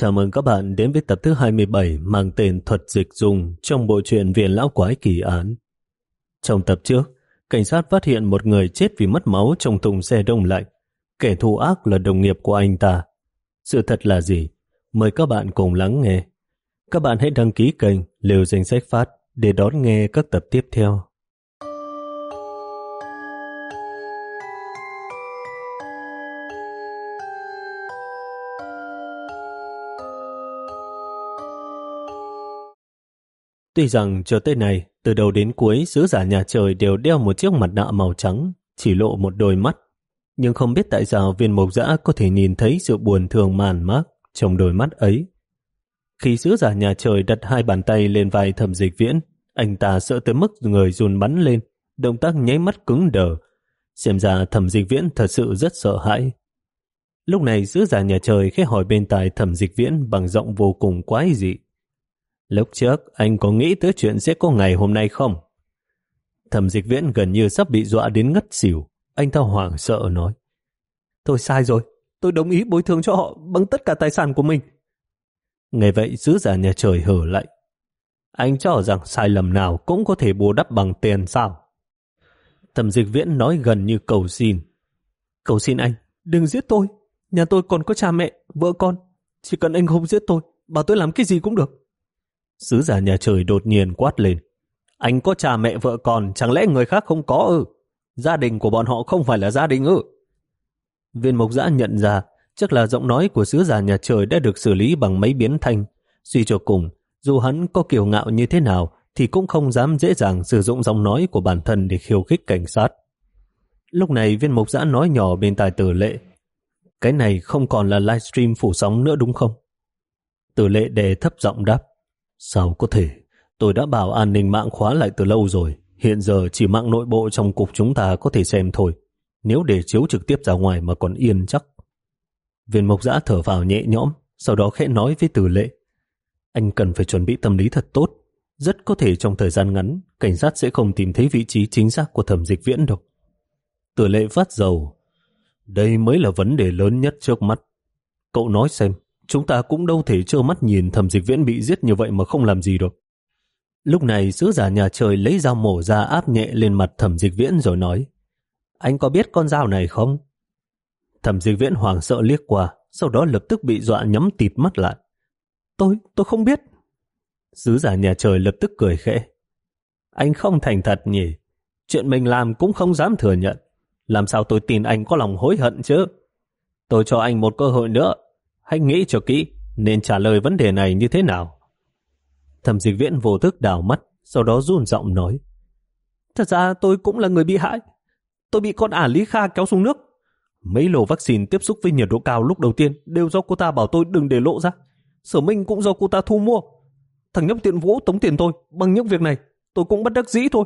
Chào mừng các bạn đến với tập thứ 27 mang tên Thuật Dịch Dùng trong bộ truyện Viện Lão Quái Kỳ Án. Trong tập trước, cảnh sát phát hiện một người chết vì mất máu trong thùng xe đông lạnh. Kẻ thù ác là đồng nghiệp của anh ta. Sự thật là gì? Mời các bạn cùng lắng nghe. Các bạn hãy đăng ký kênh Liều Danh Sách Phát để đón nghe các tập tiếp theo. Tuy rằng cho tới này, từ đầu đến cuối, sứ giả nhà trời đều đeo một chiếc mặt nạ màu trắng, chỉ lộ một đôi mắt. Nhưng không biết tại sao viên mộc dã có thể nhìn thấy sự buồn thường màn mác trong đôi mắt ấy. Khi sứ giả nhà trời đặt hai bàn tay lên vai thẩm dịch viễn, anh ta sợ tới mức người run bắn lên, động tác nháy mắt cứng đờ. Xem ra thẩm dịch viễn thật sự rất sợ hãi. Lúc này sứ giả nhà trời khẽ hỏi bên tai thẩm dịch viễn bằng giọng vô cùng quái dị. Lúc trước, anh có nghĩ tới chuyện sẽ có ngày hôm nay không? Thẩm dịch viễn gần như sắp bị dọa đến ngất xỉu. Anh ta hoảng sợ nói. Tôi sai rồi. Tôi đồng ý bồi thường cho họ bằng tất cả tài sản của mình. Ngày vậy, sứ giả nhà trời hở lại. Anh cho rằng sai lầm nào cũng có thể bù đắp bằng tiền sao? Thẩm dịch viễn nói gần như cầu xin. Cầu xin anh, đừng giết tôi. Nhà tôi còn có cha mẹ, vợ con. Chỉ cần anh không giết tôi, bảo tôi làm cái gì cũng được. Sứ giả nhà trời đột nhiên quát lên. Anh có cha mẹ vợ con, chẳng lẽ người khác không có ư? Gia đình của bọn họ không phải là gia đình ư? Viên mộc giã nhận ra, chắc là giọng nói của sứ giả nhà trời đã được xử lý bằng mấy biến thanh. Suy cho cùng, dù hắn có kiều ngạo như thế nào, thì cũng không dám dễ dàng sử dụng giọng nói của bản thân để khiêu khích cảnh sát. Lúc này viên mộc giã nói nhỏ bên tai tử lệ. Cái này không còn là livestream phủ sóng nữa đúng không? Tử lệ đề thấp giọng đáp. Sao có thể? Tôi đã bảo an ninh mạng khóa lại từ lâu rồi. Hiện giờ chỉ mạng nội bộ trong cục chúng ta có thể xem thôi. Nếu để chiếu trực tiếp ra ngoài mà còn yên chắc. Viên mộc giã thở vào nhẹ nhõm, sau đó khẽ nói với tử lệ. Anh cần phải chuẩn bị tâm lý thật tốt. Rất có thể trong thời gian ngắn, cảnh sát sẽ không tìm thấy vị trí chính xác của thẩm dịch viễn đâu. Tử lệ phát dầu. Đây mới là vấn đề lớn nhất trước mắt. Cậu nói xem, chúng ta cũng đâu thể trơ mắt nhìn thẩm dịch viễn bị giết như vậy mà không làm gì được. Lúc này sứ giả nhà trời lấy dao mổ ra áp nhẹ lên mặt thẩm dịch viễn rồi nói Anh có biết con dao này không? Thẩm dịch viễn hoảng sợ liếc qua, sau đó lập tức bị dọa nhắm tịt mắt lại. Tôi, tôi không biết. Sứ giả nhà trời lập tức cười khẽ. Anh không thành thật nhỉ? Chuyện mình làm cũng không dám thừa nhận. Làm sao tôi tin anh có lòng hối hận chứ? Tôi cho anh một cơ hội nữa, Hãy nghĩ cho kỹ, nên trả lời vấn đề này như thế nào. Thẩm dịch viễn vô thức đảo mắt, sau đó run giọng nói. Thật ra tôi cũng là người bị hại. Tôi bị con ả Lý Kha kéo xuống nước. Mấy lô vaccine tiếp xúc với nhiệt độ cao lúc đầu tiên đều do cô ta bảo tôi đừng để lộ ra. Sở Minh cũng do cô ta thu mua. Thằng nhóc tiện vũ tống tiền tôi bằng những việc này. Tôi cũng bất đắc dĩ thôi.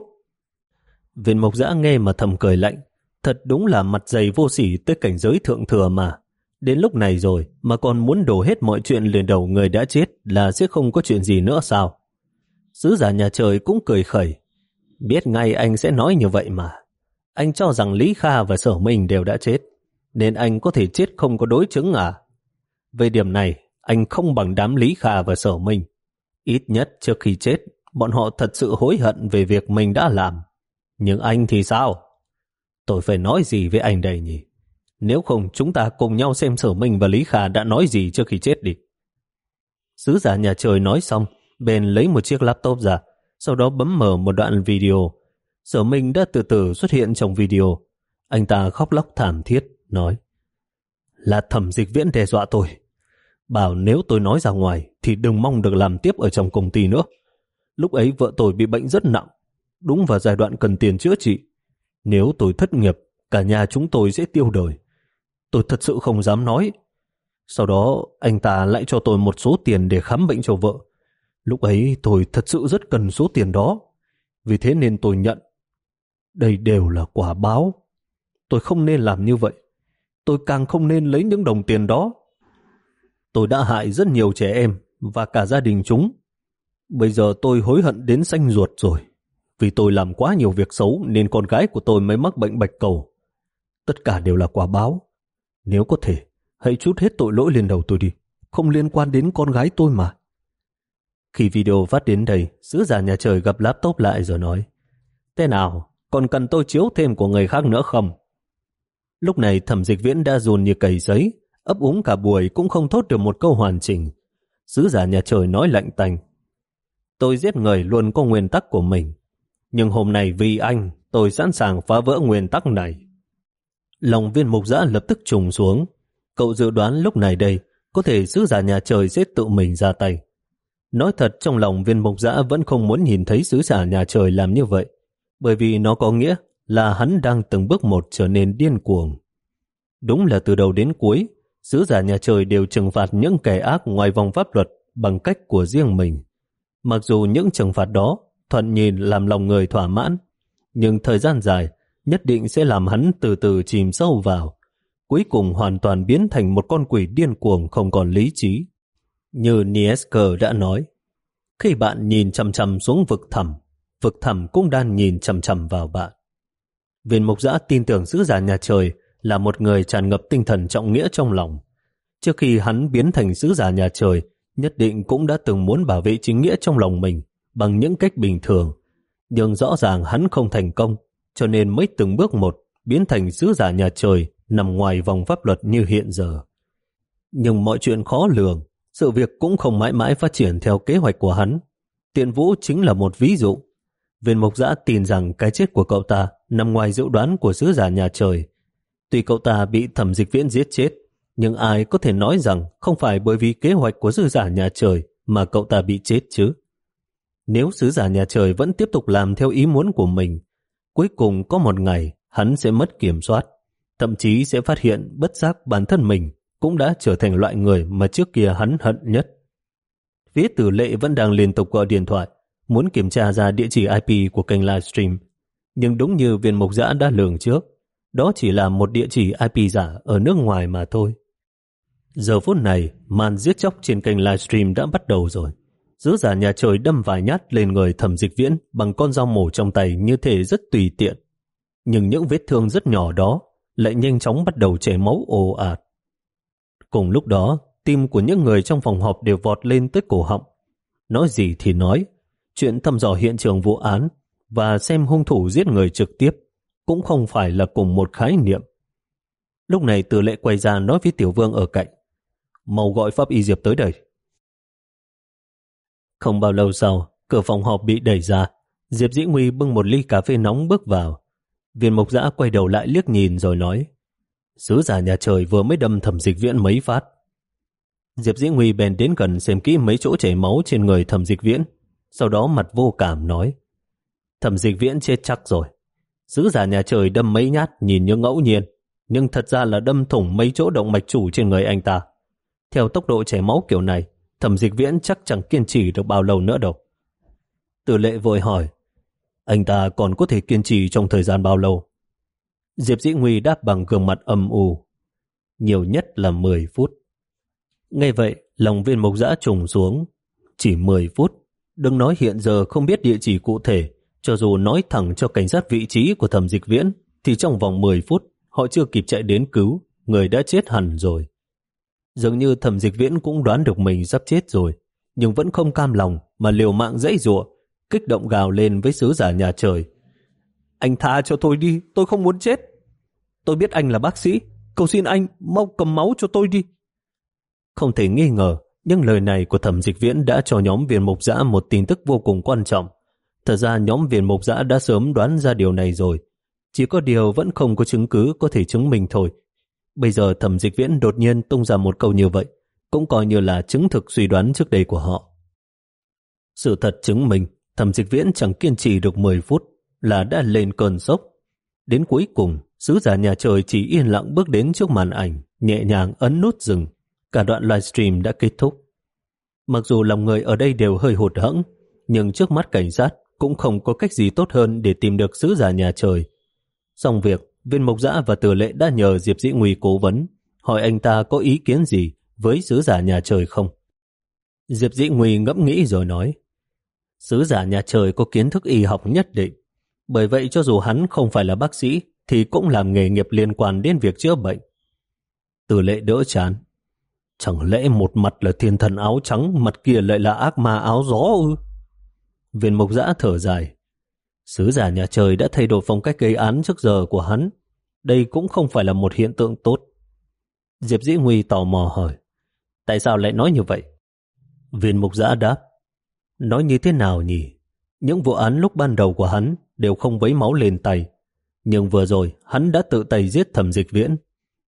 Viên mộc giã nghe mà thầm cười lạnh. Thật đúng là mặt dày vô sỉ tới cảnh giới thượng thừa mà. Đến lúc này rồi mà còn muốn đổ hết mọi chuyện lên đầu người đã chết là sẽ không có chuyện gì nữa sao? Sứ giả nhà trời cũng cười khẩy. Biết ngay anh sẽ nói như vậy mà. Anh cho rằng Lý Kha và Sở Minh đều đã chết, nên anh có thể chết không có đối chứng à? Về điểm này, anh không bằng đám Lý Kha và Sở Minh. Ít nhất trước khi chết, bọn họ thật sự hối hận về việc mình đã làm. Nhưng anh thì sao? Tôi phải nói gì với anh đây nhỉ? Nếu không chúng ta cùng nhau xem sở minh và Lý Khả đã nói gì trước khi chết đi. Sứ giả nhà trời nói xong, bèn lấy một chiếc laptop ra, sau đó bấm mở một đoạn video. Sở Minh đã từ từ xuất hiện trong video. Anh ta khóc lóc thảm thiết, nói Là thẩm dịch viễn đe dọa tôi. Bảo nếu tôi nói ra ngoài thì đừng mong được làm tiếp ở trong công ty nữa. Lúc ấy vợ tôi bị bệnh rất nặng, đúng vào giai đoạn cần tiền chữa trị. Nếu tôi thất nghiệp, cả nhà chúng tôi sẽ tiêu đời tôi thật sự không dám nói. Sau đó, anh ta lại cho tôi một số tiền để khám bệnh cho vợ. Lúc ấy, tôi thật sự rất cần số tiền đó. Vì thế nên tôi nhận. Đây đều là quả báo. Tôi không nên làm như vậy. Tôi càng không nên lấy những đồng tiền đó. Tôi đã hại rất nhiều trẻ em và cả gia đình chúng. Bây giờ tôi hối hận đến xanh ruột rồi. Vì tôi làm quá nhiều việc xấu nên con gái của tôi mới mắc bệnh bạch cầu. Tất cả đều là quả báo. Nếu có thể, hãy chút hết tội lỗi lên đầu tôi đi. không liên quan đến con gái tôi mà. Khi video phát đến đây, sứ giả nhà trời gặp laptop lại rồi nói Thế nào, còn cần tôi chiếu thêm của người khác nữa không? Lúc này thẩm dịch viễn đã dồn như cầy giấy, ấp úng cả buổi cũng không thốt được một câu hoàn chỉnh. Sứ giả nhà trời nói lạnh tành. Tôi giết người luôn có nguyên tắc của mình. Nhưng hôm nay vì anh, tôi sẵn sàng phá vỡ nguyên tắc này. Lòng viên mục giã lập tức trùng xuống. Cậu dự đoán lúc này đây, có thể sứ giả nhà trời sẽ tự mình ra tay. Nói thật trong lòng viên mục giã vẫn không muốn nhìn thấy sứ giả nhà trời làm như vậy, bởi vì nó có nghĩa là hắn đang từng bước một trở nên điên cuồng. Đúng là từ đầu đến cuối, sứ giả nhà trời đều trừng phạt những kẻ ác ngoài vòng pháp luật bằng cách của riêng mình. Mặc dù những trừng phạt đó thuận nhìn làm lòng người thỏa mãn, nhưng thời gian dài nhất định sẽ làm hắn từ từ chìm sâu vào, cuối cùng hoàn toàn biến thành một con quỷ điên cuồng không còn lý trí. Như Niesker đã nói, khi bạn nhìn chầm chầm xuống vực thẳm, vực thẳm cũng đang nhìn chầm chầm vào bạn. Viên mục giã tin tưởng sứ giả nhà trời là một người tràn ngập tinh thần trọng nghĩa trong lòng. Trước khi hắn biến thành sứ giả nhà trời, nhất định cũng đã từng muốn bảo vệ chính nghĩa trong lòng mình bằng những cách bình thường. Nhưng rõ ràng hắn không thành công, cho nên mới từng bước một biến thành sứ giả nhà trời nằm ngoài vòng pháp luật như hiện giờ. Nhưng mọi chuyện khó lường, sự việc cũng không mãi mãi phát triển theo kế hoạch của hắn. Tiện Vũ chính là một ví dụ. Viên Mộc Giã tin rằng cái chết của cậu ta nằm ngoài dự đoán của sứ giả nhà trời. Tuy cậu ta bị thẩm dịch viễn giết chết, nhưng ai có thể nói rằng không phải bởi vì kế hoạch của sứ giả nhà trời mà cậu ta bị chết chứ. Nếu sứ giả nhà trời vẫn tiếp tục làm theo ý muốn của mình, cuối cùng có một ngày hắn sẽ mất kiểm soát, thậm chí sẽ phát hiện bất giác bản thân mình cũng đã trở thành loại người mà trước kia hắn hận nhất. Phía tử lệ vẫn đang liên tục gọi điện thoại, muốn kiểm tra ra địa chỉ IP của kênh livestream. Nhưng đúng như viên mục giã đã lường trước, đó chỉ là một địa chỉ IP giả ở nước ngoài mà thôi. Giờ phút này, màn giết chóc trên kênh livestream đã bắt đầu rồi. Giữ giả nhà trời đâm vài nhát lên người thẩm dịch viễn bằng con dao mổ trong tay như thể rất tùy tiện. Nhưng những vết thương rất nhỏ đó lại nhanh chóng bắt đầu chảy máu ồ ạt. Cùng lúc đó, tim của những người trong phòng họp đều vọt lên tới cổ họng. Nói gì thì nói, chuyện thăm dò hiện trường vụ án và xem hung thủ giết người trực tiếp cũng không phải là cùng một khái niệm. Lúc này từ lệ quay ra nói với Tiểu Vương ở cạnh, mau gọi Pháp Y Diệp tới đây. Không bao lâu sau, cửa phòng họp bị đẩy ra, Diệp Dĩ Nguy bưng một ly cà phê nóng bước vào. Viên mục giã quay đầu lại liếc nhìn rồi nói, Sứ giả nhà trời vừa mới đâm thẩm dịch viễn mấy phát. Diệp Dĩ Nguy bèn đến gần xem kỹ mấy chỗ chảy máu trên người thẩm dịch viễn, sau đó mặt vô cảm nói, thẩm dịch viễn chết chắc rồi. Sứ giả nhà trời đâm mấy nhát nhìn như ngẫu nhiên, nhưng thật ra là đâm thủng mấy chỗ động mạch chủ trên người anh ta. Theo tốc độ chảy máu kiểu này, thẩm dịch viễn chắc chẳng kiên trì được bao lâu nữa đâu. Tử lệ vội hỏi, anh ta còn có thể kiên trì trong thời gian bao lâu? Diệp Dĩ Nguy đáp bằng gương mặt âm u. Nhiều nhất là 10 phút. Ngay vậy, lòng viên mộc giã trùng xuống. Chỉ 10 phút. Đừng nói hiện giờ không biết địa chỉ cụ thể. Cho dù nói thẳng cho cảnh sát vị trí của thẩm dịch viễn, thì trong vòng 10 phút, họ chưa kịp chạy đến cứu, người đã chết hẳn rồi. Dường như thẩm dịch viễn cũng đoán được mình sắp chết rồi, nhưng vẫn không cam lòng mà liều mạng dãy rụa, kích động gào lên với sứ giả nhà trời. Anh tha cho tôi đi, tôi không muốn chết. Tôi biết anh là bác sĩ, cầu xin anh mau cầm máu cho tôi đi. Không thể nghi ngờ, nhưng lời này của thẩm dịch viễn đã cho nhóm viên mục giã một tin tức vô cùng quan trọng. Thật ra nhóm viên mục giã đã sớm đoán ra điều này rồi. Chỉ có điều vẫn không có chứng cứ có thể chứng minh thôi. Bây giờ thẩm dịch viễn đột nhiên tung ra một câu như vậy, cũng coi như là chứng thực suy đoán trước đây của họ. Sự thật chứng minh, thẩm dịch viễn chẳng kiên trì được 10 phút là đã lên cơn sốc. Đến cuối cùng, sứ giả nhà trời chỉ yên lặng bước đến trước màn ảnh, nhẹ nhàng ấn nút dừng. Cả đoạn livestream đã kết thúc. Mặc dù lòng người ở đây đều hơi hụt hẫng, nhưng trước mắt cảnh sát cũng không có cách gì tốt hơn để tìm được sứ giả nhà trời. Xong việc, viên mộc giã và tử lệ đã nhờ Diệp Dĩ Nguy cố vấn, hỏi anh ta có ý kiến gì với sứ giả nhà trời không. Diệp Dĩ Nguy ngẫm nghĩ rồi nói, sứ giả nhà trời có kiến thức y học nhất định, bởi vậy cho dù hắn không phải là bác sĩ thì cũng làm nghề nghiệp liên quan đến việc chữa bệnh. Tử lệ đỡ chán. Chẳng lẽ một mặt là thiên thần áo trắng, mặt kia lại là ác ma áo gió ư? Viên Mộc giã thở dài. Sứ giả nhà trời đã thay đổi phong cách gây án trước giờ của hắn. Đây cũng không phải là một hiện tượng tốt. Diệp Dĩ Huy tò mò hỏi. Tại sao lại nói như vậy? Viên mục giã đáp. Nói như thế nào nhỉ? Những vụ án lúc ban đầu của hắn đều không vấy máu lên tay. Nhưng vừa rồi, hắn đã tự tay giết thẩm dịch viễn.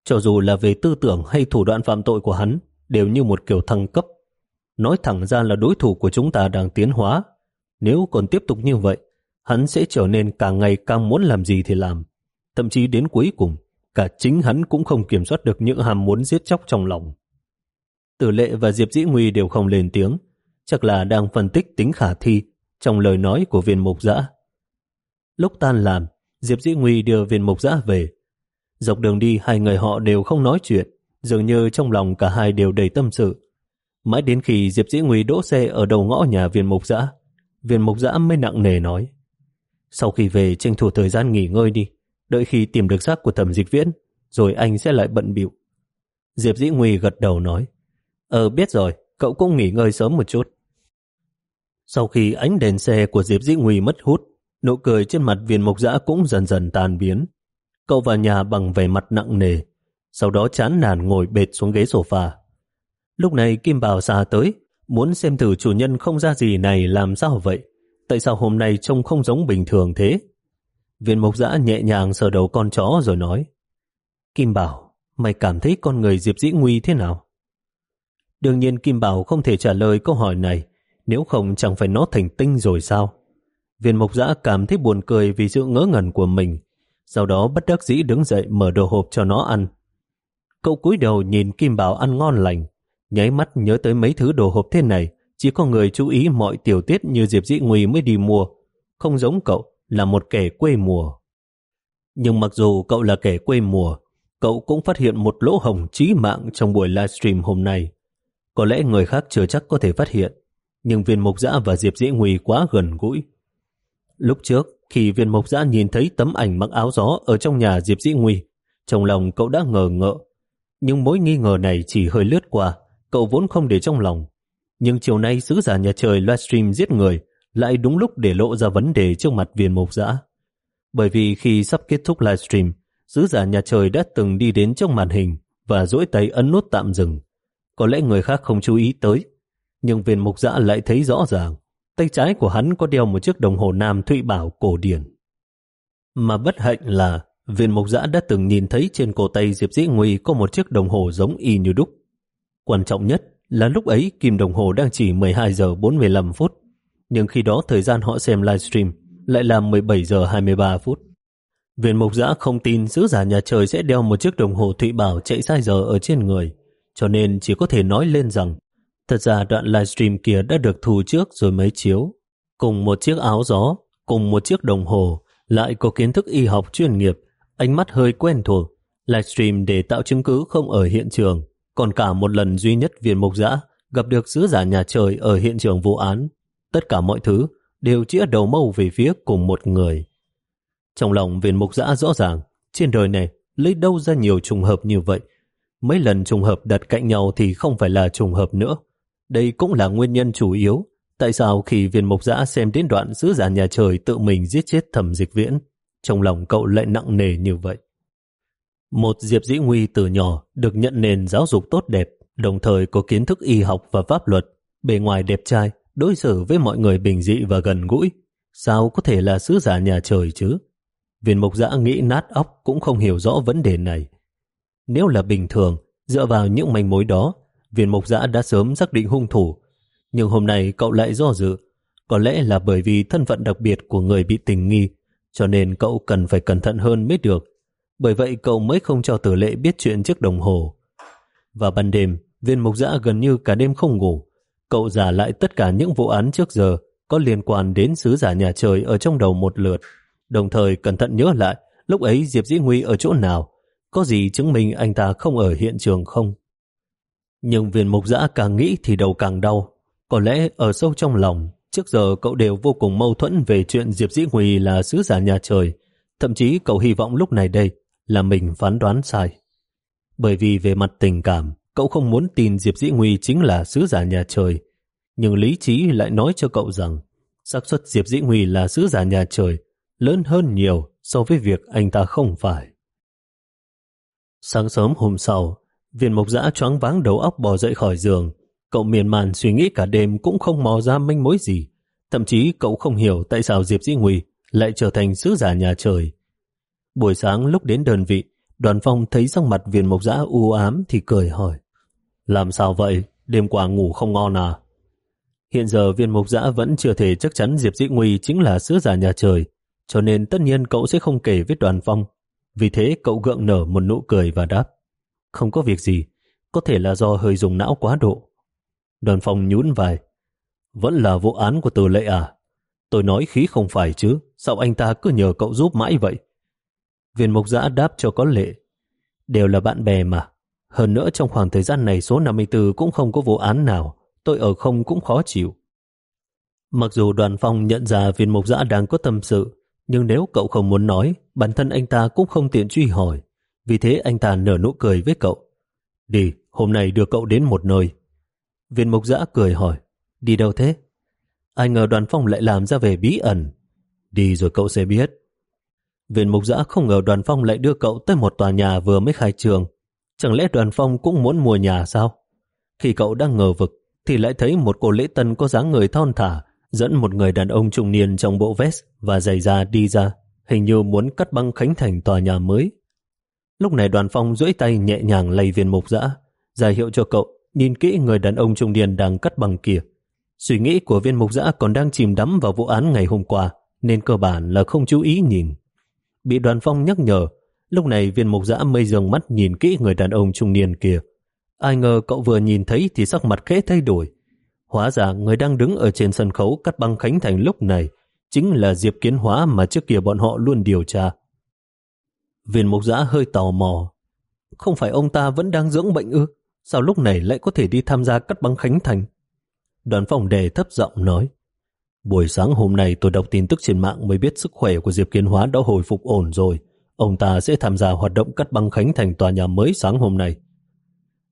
Cho dù là về tư tưởng hay thủ đoạn phạm tội của hắn, đều như một kiểu thăng cấp. Nói thẳng ra là đối thủ của chúng ta đang tiến hóa. Nếu còn tiếp tục như vậy, hắn sẽ trở nên càng ngày càng muốn làm gì thì làm. Thậm chí đến cuối cùng, cả chính hắn cũng không kiểm soát được những ham muốn giết chóc trong lòng. Tử lệ và Diệp Dĩ Nguy đều không lên tiếng, chắc là đang phân tích tính khả thi trong lời nói của viên mục giã. Lúc tan làm, Diệp Dĩ Nguy đưa viên mục giã về. Dọc đường đi hai người họ đều không nói chuyện, dường như trong lòng cả hai đều đầy tâm sự. Mãi đến khi Diệp Dĩ Nguy đỗ xe ở đầu ngõ nhà viên mục giã, viên mục giã mới nặng nề nói. Sau khi về tranh thủ thời gian nghỉ ngơi đi, đợi khi tìm được xác của thẩm dịch viễn, rồi anh sẽ lại bận bịu. Diệp Dĩ Nguy gật đầu nói, Ờ biết rồi, cậu cũng nghỉ ngơi sớm một chút. Sau khi ánh đèn xe của Diệp Dĩ Nguy mất hút, nụ cười trên mặt viên mộc dã cũng dần dần tan biến. Cậu vào nhà bằng vẻ mặt nặng nề, sau đó chán nản ngồi bệt xuống ghế sofa. Lúc này Kim Bảo xa tới, muốn xem thử chủ nhân không ra gì này làm sao vậy. Tại sao hôm nay trông không giống bình thường thế? Viên mộc dã nhẹ nhàng sờ đầu con chó rồi nói Kim Bảo, mày cảm thấy con người Diệp Dĩ Nguy thế nào? Đương nhiên Kim Bảo không thể trả lời câu hỏi này, nếu không chẳng phải nó thành tinh rồi sao? Viên mộc giã cảm thấy buồn cười vì sự ngỡ ngẩn của mình, sau đó bất đắc dĩ đứng dậy mở đồ hộp cho nó ăn. Cậu cúi đầu nhìn Kim Bảo ăn ngon lành, nháy mắt nhớ tới mấy thứ đồ hộp thế này, chỉ có người chú ý mọi tiểu tiết như Diệp Dĩ Nguy mới đi mua, không giống cậu là một kẻ quê mùa. Nhưng mặc dù cậu là kẻ quê mùa, cậu cũng phát hiện một lỗ hồng chí mạng trong buổi livestream hôm nay. Có lẽ người khác chưa chắc có thể phát hiện, nhưng viên Mộc Dã và Diệp Dĩ Nguy quá gần gũi. Lúc trước, khi viên Mộc Dã nhìn thấy tấm ảnh mặc áo gió ở trong nhà Diệp Dĩ Nguy, trong lòng cậu đã ngờ ngợ. Nhưng mối nghi ngờ này chỉ hơi lướt qua, cậu vốn không để trong lòng. Nhưng chiều nay sứ giả nhà trời livestream giết người lại đúng lúc để lộ ra vấn đề trước mặt viên mục giã. Bởi vì khi sắp kết thúc livestream, sứ giả nhà trời đã từng đi đến trong màn hình và duỗi tay ấn nút tạm dừng. Có lẽ người khác không chú ý tới, nhưng viên mục giã lại thấy rõ ràng. Tay trái của hắn có đeo một chiếc đồng hồ nam thụy bảo cổ điển. Mà bất hạnh là viên mục giã đã từng nhìn thấy trên cổ tay Diệp Dĩ Nguy có một chiếc đồng hồ giống y như đúc. Quan trọng nhất là lúc ấy kim đồng hồ đang chỉ 12 giờ 45 phút, nhưng khi đó thời gian họ xem livestream lại là 17 giờ 23 phút. Viên mục giã không tin sứ giả nhà trời sẽ đeo một chiếc đồng hồ thụy bảo chạy sai giờ ở trên người, cho nên chỉ có thể nói lên rằng thật ra đoạn livestream kia đã được thu trước rồi mới chiếu. Cùng một chiếc áo gió, cùng một chiếc đồng hồ, lại có kiến thức y học chuyên nghiệp, ánh mắt hơi quen thuộc, livestream để tạo chứng cứ không ở hiện trường, còn cả một lần duy nhất viên mục giã gặp được sứ giả nhà trời ở hiện trường vụ án. Tất cả mọi thứ đều chĩa đầu mâu về phía cùng một người. Trong lòng viên mục giã rõ ràng, trên đời này lấy đâu ra nhiều trùng hợp như vậy, Mấy lần trùng hợp đặt cạnh nhau thì không phải là trùng hợp nữa. Đây cũng là nguyên nhân chủ yếu tại sao khi viên mục giã xem đến đoạn sứ giả nhà trời tự mình giết chết thẩm dịch viễn, trong lòng cậu lại nặng nề như vậy. Một Diệp Dĩ Nguy từ nhỏ được nhận nền giáo dục tốt đẹp, đồng thời có kiến thức y học và pháp luật, bề ngoài đẹp trai, đối xử với mọi người bình dị và gần gũi. Sao có thể là sứ giả nhà trời chứ? Viên mục giã nghĩ nát óc cũng không hiểu rõ vấn đề này. Nếu là bình thường, dựa vào những manh mối đó, viên mục giã đã sớm xác định hung thủ. Nhưng hôm nay cậu lại do dự. Có lẽ là bởi vì thân phận đặc biệt của người bị tình nghi, cho nên cậu cần phải cẩn thận hơn mới được. Bởi vậy cậu mới không cho tử lệ biết chuyện chiếc đồng hồ. Vào ban đêm, viên mục giã gần như cả đêm không ngủ. Cậu giả lại tất cả những vụ án trước giờ có liên quan đến sứ giả nhà trời ở trong đầu một lượt. Đồng thời cẩn thận nhớ lại lúc ấy Diệp Dĩ Nguy ở chỗ nào có gì chứng minh anh ta không ở hiện trường không? Nhưng viên mục giã càng nghĩ thì đầu càng đau. Có lẽ ở sâu trong lòng, trước giờ cậu đều vô cùng mâu thuẫn về chuyện Diệp Dĩ Huy là sứ giả nhà trời. Thậm chí cậu hy vọng lúc này đây là mình phán đoán sai. Bởi vì về mặt tình cảm, cậu không muốn tin Diệp Dĩ Nguy chính là sứ giả nhà trời. Nhưng lý trí lại nói cho cậu rằng xác suất Diệp Dĩ Nguy là sứ giả nhà trời lớn hơn nhiều so với việc anh ta không phải. Sáng sớm hôm sau, viên mộc giã choáng váng đầu óc bò dậy khỏi giường. Cậu miền màn suy nghĩ cả đêm cũng không mò ra manh mối gì. Thậm chí cậu không hiểu tại sao Diệp Dĩ Nguy lại trở thành sứ giả nhà trời. Buổi sáng lúc đến đơn vị, đoàn phong thấy sắc mặt viên mộc giã u ám thì cười hỏi. Làm sao vậy? Đêm qua ngủ không ngon à? Hiện giờ viên mộc giã vẫn chưa thể chắc chắn Diệp Dĩ Nguy chính là sứ giả nhà trời, cho nên tất nhiên cậu sẽ không kể với đoàn phong. Vì thế cậu gượng nở một nụ cười và đáp. Không có việc gì, có thể là do hơi dùng não quá độ. Đoàn phong nhún vai. Vẫn là vụ án của từ lệ à? Tôi nói khí không phải chứ, sao anh ta cứ nhờ cậu giúp mãi vậy? Viên mục giã đáp cho có lệ. Đều là bạn bè mà. Hơn nữa trong khoảng thời gian này số 54 cũng không có vụ án nào. Tôi ở không cũng khó chịu. Mặc dù đoàn phong nhận ra viên mục giã đang có tâm sự, nhưng nếu cậu không muốn nói, bản thân anh ta cũng không tiện truy hỏi. Vì thế anh ta nở nụ cười với cậu. Đi, hôm nay đưa cậu đến một nơi. Viên mục giã cười hỏi, đi đâu thế? Ai ngờ đoàn phong lại làm ra về bí ẩn. Đi rồi cậu sẽ biết. Viên mục giã không ngờ đoàn phong lại đưa cậu tới một tòa nhà vừa mới khai trường. Chẳng lẽ đoàn phong cũng muốn mua nhà sao? Khi cậu đang ngờ vực, thì lại thấy một cô lễ tân có dáng người thon thả, dẫn một người đàn ông trung niên trong bộ vest và giày da đi ra, hình như muốn cắt băng khánh thành tòa nhà mới. Lúc này đoàn phong duỗi tay nhẹ nhàng lay viên mục giã, ra hiệu cho cậu nhìn kỹ người đàn ông trung niên đang cắt băng kia. Suy nghĩ của viên mục giã còn đang chìm đắm vào vụ án ngày hôm qua, nên cơ bản là không chú ý nhìn. Bị đoàn phong nhắc nhở, lúc này viên mục Giã mây dường mắt nhìn kỹ người đàn ông trung niên kia. Ai ngờ cậu vừa nhìn thấy thì sắc mặt khẽ thay đổi. Hóa ra người đang đứng ở trên sân khấu cắt băng khánh thành lúc này chính là Diệp Kiến Hóa mà trước kia bọn họ luôn điều tra. Viên mục giã hơi tò mò. Không phải ông ta vẫn đang dưỡng bệnh ư? Sao lúc này lại có thể đi tham gia cắt băng khánh thành? Đoàn phòng đề thấp giọng nói. Buổi sáng hôm nay tôi đọc tin tức trên mạng mới biết sức khỏe của Diệp Kiến Hóa đã hồi phục ổn rồi. Ông ta sẽ tham gia hoạt động cắt băng khánh thành tòa nhà mới sáng hôm nay.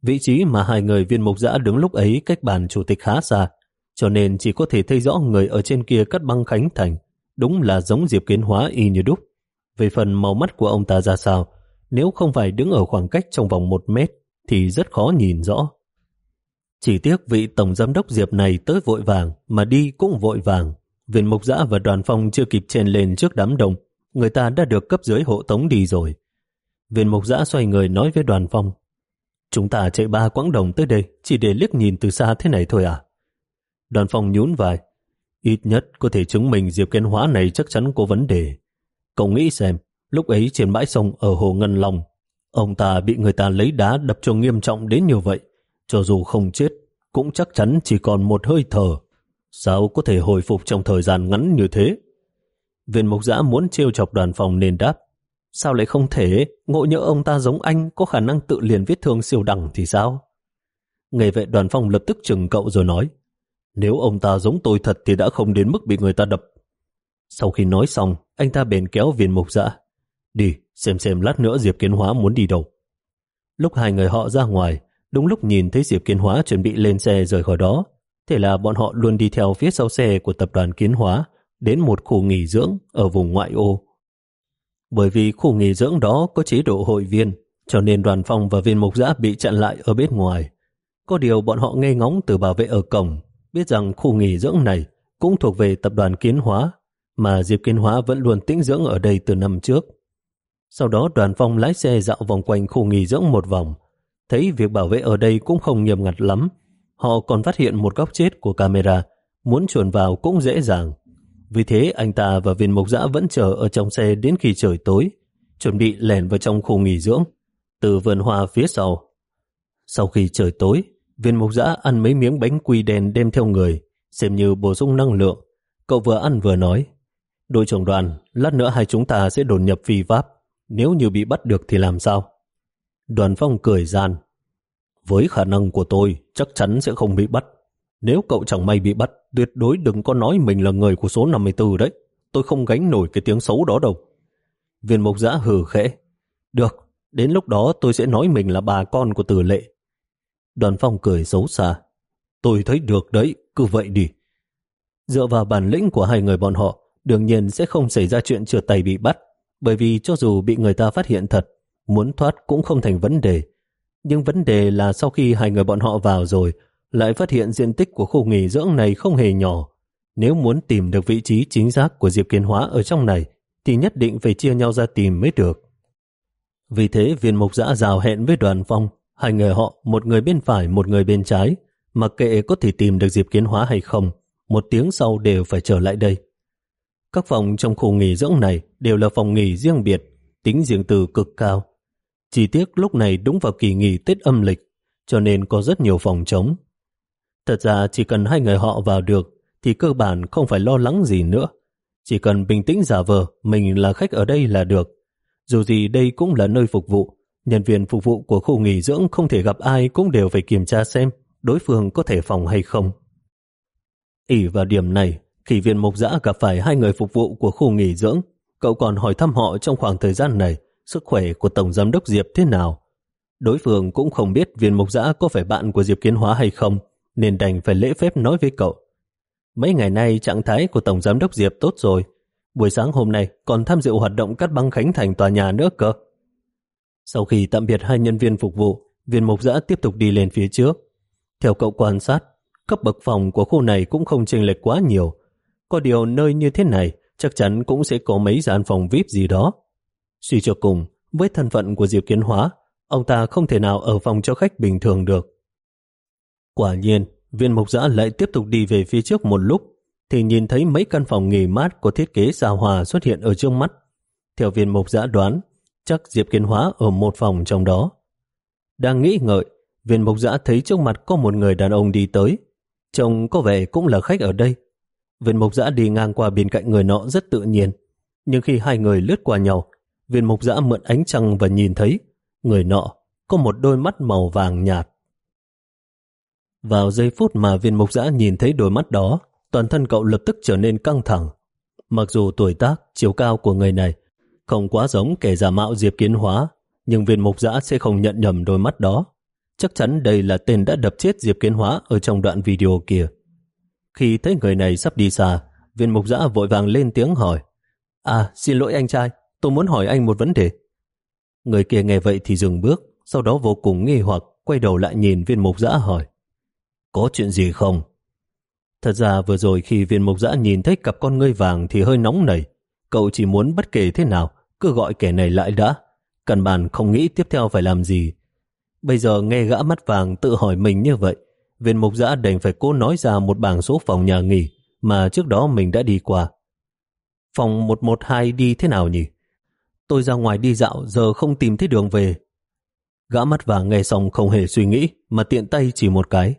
Vị trí mà hai người viên mục giã đứng lúc ấy cách bàn chủ tịch khá xa, cho nên chỉ có thể thấy rõ người ở trên kia cắt băng khánh thành. Đúng là giống Diệp Kiến Hóa y như đúc. Về phần màu mắt của ông ta ra sao, nếu không phải đứng ở khoảng cách trong vòng một mét, thì rất khó nhìn rõ. Chỉ tiếc vị tổng giám đốc Diệp này tới vội vàng, mà đi cũng vội vàng. Viên mục giã và đoàn phong chưa kịp chen lên trước đám đông, người ta đã được cấp dưới hộ tống đi rồi. Viên mục giã xoay người nói với đoàn phong, Chúng ta chạy ba quãng đồng tới đây chỉ để liếc nhìn từ xa thế này thôi à? Đoàn phong nhún vai. Ít nhất có thể chứng minh Diệp Kiến Hóa này chắc chắn có vấn đề. Cậu nghĩ xem, lúc ấy trên bãi sông ở Hồ Ngân Long, ông ta bị người ta lấy đá đập cho nghiêm trọng đến như vậy. Cho dù không chết, cũng chắc chắn chỉ còn một hơi thở. Sao có thể hồi phục trong thời gian ngắn như thế? Viên mục giã muốn trêu chọc đoàn phòng nên đáp. Sao lại không thể? Ngộ nhỡ ông ta giống anh có khả năng tự liền vết thương siêu đẳng thì sao? Người vệ đoàn phong lập tức chừng cậu rồi nói nếu ông ta giống tôi thật thì đã không đến mức bị người ta đập. Sau khi nói xong, anh ta bèn kéo viên mục dã. Đi, xem xem lát nữa Diệp Kiến Hóa muốn đi đâu. Lúc hai người họ ra ngoài, đúng lúc nhìn thấy Diệp Kiến Hóa chuẩn bị lên xe rời khỏi đó, thế là bọn họ luôn đi theo phía sau xe của tập đoàn Kiến Hóa đến một khu nghỉ dưỡng ở vùng ngoại ô. Bởi vì khu nghỉ dưỡng đó có chế độ hội viên, cho nên đoàn phong và viên mục giã bị chặn lại ở bên ngoài. Có điều bọn họ nghe ngóng từ bảo vệ ở cổng, biết rằng khu nghỉ dưỡng này cũng thuộc về tập đoàn Kiến Hóa, mà Diệp Kiến Hóa vẫn luôn tĩnh dưỡng ở đây từ năm trước. Sau đó đoàn phong lái xe dạo vòng quanh khu nghỉ dưỡng một vòng, thấy việc bảo vệ ở đây cũng không nghiêm ngặt lắm. Họ còn phát hiện một góc chết của camera, muốn chuồn vào cũng dễ dàng. Vì thế anh ta và viên mục giã vẫn chờ ở trong xe đến khi trời tối, chuẩn bị lẻn vào trong khu nghỉ dưỡng, từ vườn hoa phía sau. Sau khi trời tối, viên mục giã ăn mấy miếng bánh quy đen đem theo người, xem như bổ sung năng lượng. Cậu vừa ăn vừa nói, đội trưởng đoàn, lát nữa hai chúng ta sẽ đồn nhập phi váp, nếu như bị bắt được thì làm sao? Đoàn phong cười gian, với khả năng của tôi, chắc chắn sẽ không bị bắt. Nếu cậu chẳng may bị bắt, tuyệt đối đừng có nói mình là người của số 54 đấy. Tôi không gánh nổi cái tiếng xấu đó đâu. Viên Mộc giã hừ khẽ. Được, đến lúc đó tôi sẽ nói mình là bà con của tử lệ. Đoàn phong cười xấu xa. Tôi thấy được đấy, cứ vậy đi. Dựa vào bản lĩnh của hai người bọn họ, đương nhiên sẽ không xảy ra chuyện trượt tay bị bắt, bởi vì cho dù bị người ta phát hiện thật, muốn thoát cũng không thành vấn đề. Nhưng vấn đề là sau khi hai người bọn họ vào rồi, lại phát hiện diện tích của khu nghỉ dưỡng này không hề nhỏ. Nếu muốn tìm được vị trí chính xác của Diệp Kiến Hóa ở trong này, thì nhất định phải chia nhau ra tìm mới được. Vì thế viên mục giã rào hẹn với đoàn phong, hai người họ, một người bên phải, một người bên trái, mặc kệ có thể tìm được Diệp Kiến Hóa hay không, một tiếng sau đều phải trở lại đây. Các phòng trong khu nghỉ dưỡng này đều là phòng nghỉ riêng biệt, tính riêng từ cực cao. Chỉ tiếc lúc này đúng vào kỳ nghỉ Tết âm lịch, cho nên có rất nhiều phòng trống. Thật ra chỉ cần hai người họ vào được thì cơ bản không phải lo lắng gì nữa. Chỉ cần bình tĩnh giả vờ mình là khách ở đây là được. Dù gì đây cũng là nơi phục vụ, nhân viên phục vụ của khu nghỉ dưỡng không thể gặp ai cũng đều phải kiểm tra xem đối phương có thể phòng hay không. ỉ vào điểm này, khi viên mục giã gặp phải hai người phục vụ của khu nghỉ dưỡng, cậu còn hỏi thăm họ trong khoảng thời gian này sức khỏe của Tổng Giám đốc Diệp thế nào. Đối phương cũng không biết viên mục giã có phải bạn của Diệp Kiến Hóa hay không, nên đành phải lễ phép nói với cậu. Mấy ngày nay trạng thái của Tổng Giám đốc Diệp tốt rồi. Buổi sáng hôm nay còn tham dự hoạt động cắt băng khánh thành tòa nhà nữa cơ. Sau khi tạm biệt hai nhân viên phục vụ, viên mục giã tiếp tục đi lên phía trước. Theo cậu quan sát, cấp bậc phòng của khu này cũng không chênh lệch quá nhiều. Có điều nơi như thế này chắc chắn cũng sẽ có mấy gian phòng VIP gì đó. Suy cho cùng, với thân phận của Diệp Kiến Hóa, ông ta không thể nào ở phòng cho khách bình thường được. Quả nhiên, viên mục giã lại tiếp tục đi về phía trước một lúc, thì nhìn thấy mấy căn phòng nghỉ mát có thiết kế xa hòa xuất hiện ở trước mắt. Theo viên mục giã đoán, chắc Diệp Kiến Hóa ở một phòng trong đó. Đang nghĩ ngợi, viên mục giã thấy trước mặt có một người đàn ông đi tới. Trông có vẻ cũng là khách ở đây. Viên mục giã đi ngang qua bên cạnh người nọ rất tự nhiên. Nhưng khi hai người lướt qua nhau, viên mục giã mượn ánh trăng và nhìn thấy người nọ có một đôi mắt màu vàng nhạt. Vào giây phút mà viên mục giã nhìn thấy đôi mắt đó, toàn thân cậu lập tức trở nên căng thẳng. Mặc dù tuổi tác, chiều cao của người này không quá giống kẻ giả mạo Diệp Kiến Hóa, nhưng viên mục giã sẽ không nhận nhầm đôi mắt đó. Chắc chắn đây là tên đã đập chết Diệp Kiến Hóa ở trong đoạn video kia. Khi thấy người này sắp đi xa, viên mục giã vội vàng lên tiếng hỏi À, xin lỗi anh trai, tôi muốn hỏi anh một vấn đề. Người kia nghe vậy thì dừng bước, sau đó vô cùng nghi hoặc quay đầu lại nhìn viên mục giã hỏi Có chuyện gì không? Thật ra vừa rồi khi viên mục giã nhìn thấy cặp con ngươi vàng thì hơi nóng nảy. Cậu chỉ muốn bất kể thế nào, cứ gọi kẻ này lại đã. Cần bàn không nghĩ tiếp theo phải làm gì. Bây giờ nghe gã mắt vàng tự hỏi mình như vậy, viên mục giã đành phải cố nói ra một bảng số phòng nhà nghỉ mà trước đó mình đã đi qua. Phòng 112 đi thế nào nhỉ? Tôi ra ngoài đi dạo giờ không tìm thấy đường về. Gã mắt vàng nghe xong không hề suy nghĩ mà tiện tay chỉ một cái.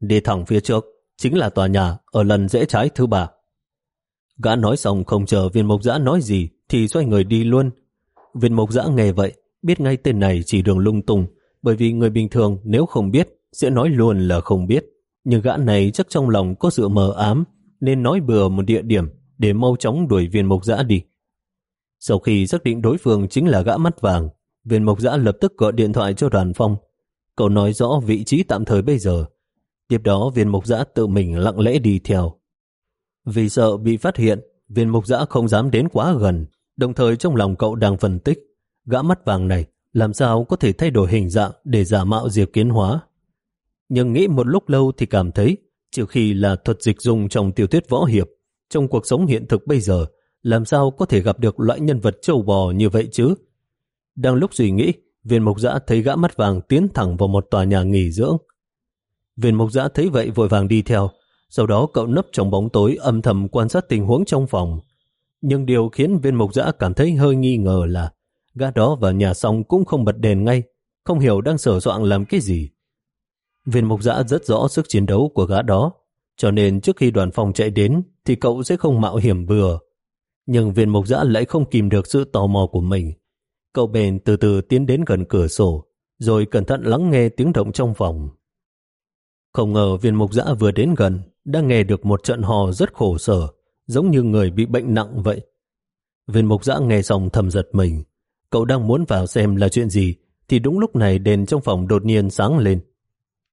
Đi thẳng phía trước, chính là tòa nhà ở lần rẽ trái thứ ba. Gã nói xong không chờ viên mộc giã nói gì thì xoay người đi luôn. Viên mộc giã nghe vậy, biết ngay tên này chỉ đường lung tung bởi vì người bình thường nếu không biết sẽ nói luôn là không biết. Nhưng gã này chắc trong lòng có sự mờ ám nên nói bừa một địa điểm để mau chóng đuổi viên mộc giã đi. Sau khi xác định đối phương chính là gã mắt vàng, viên mộc giã lập tức gọi điện thoại cho đoàn phong. Cậu nói rõ vị trí tạm thời bây giờ. Tiếp đó viên mộc giã tự mình lặng lẽ đi theo. Vì sợ bị phát hiện, viên mộc giã không dám đến quá gần, đồng thời trong lòng cậu đang phân tích. Gã mắt vàng này làm sao có thể thay đổi hình dạng để giả mạo diệp kiến hóa. Nhưng nghĩ một lúc lâu thì cảm thấy, trừ khi là thuật dịch dùng trong tiểu thuyết võ hiệp, trong cuộc sống hiện thực bây giờ, làm sao có thể gặp được loại nhân vật trâu bò như vậy chứ? Đang lúc suy nghĩ, viên mộc dã thấy gã mắt vàng tiến thẳng vào một tòa nhà nghỉ dưỡng. Viên mộc dã thấy vậy vội vàng đi theo, sau đó cậu nấp trong bóng tối âm thầm quan sát tình huống trong phòng. Nhưng điều khiến viên mộc dã cảm thấy hơi nghi ngờ là gã đó vào nhà xong cũng không bật đèn ngay, không hiểu đang sở soạn làm cái gì. Viên mộc dã rất rõ sức chiến đấu của gã đó, cho nên trước khi đoàn phòng chạy đến thì cậu sẽ không mạo hiểm vừa. Nhưng viên mộc giã lại không kìm được sự tò mò của mình. Cậu bền từ từ tiến đến gần cửa sổ, rồi cẩn thận lắng nghe tiếng động trong phòng. Không ngờ viên mục giã vừa đến gần, đã nghe được một trận hò rất khổ sở, giống như người bị bệnh nặng vậy. Viên mục giã nghe xong thầm giật mình. Cậu đang muốn vào xem là chuyện gì, thì đúng lúc này đèn trong phòng đột nhiên sáng lên.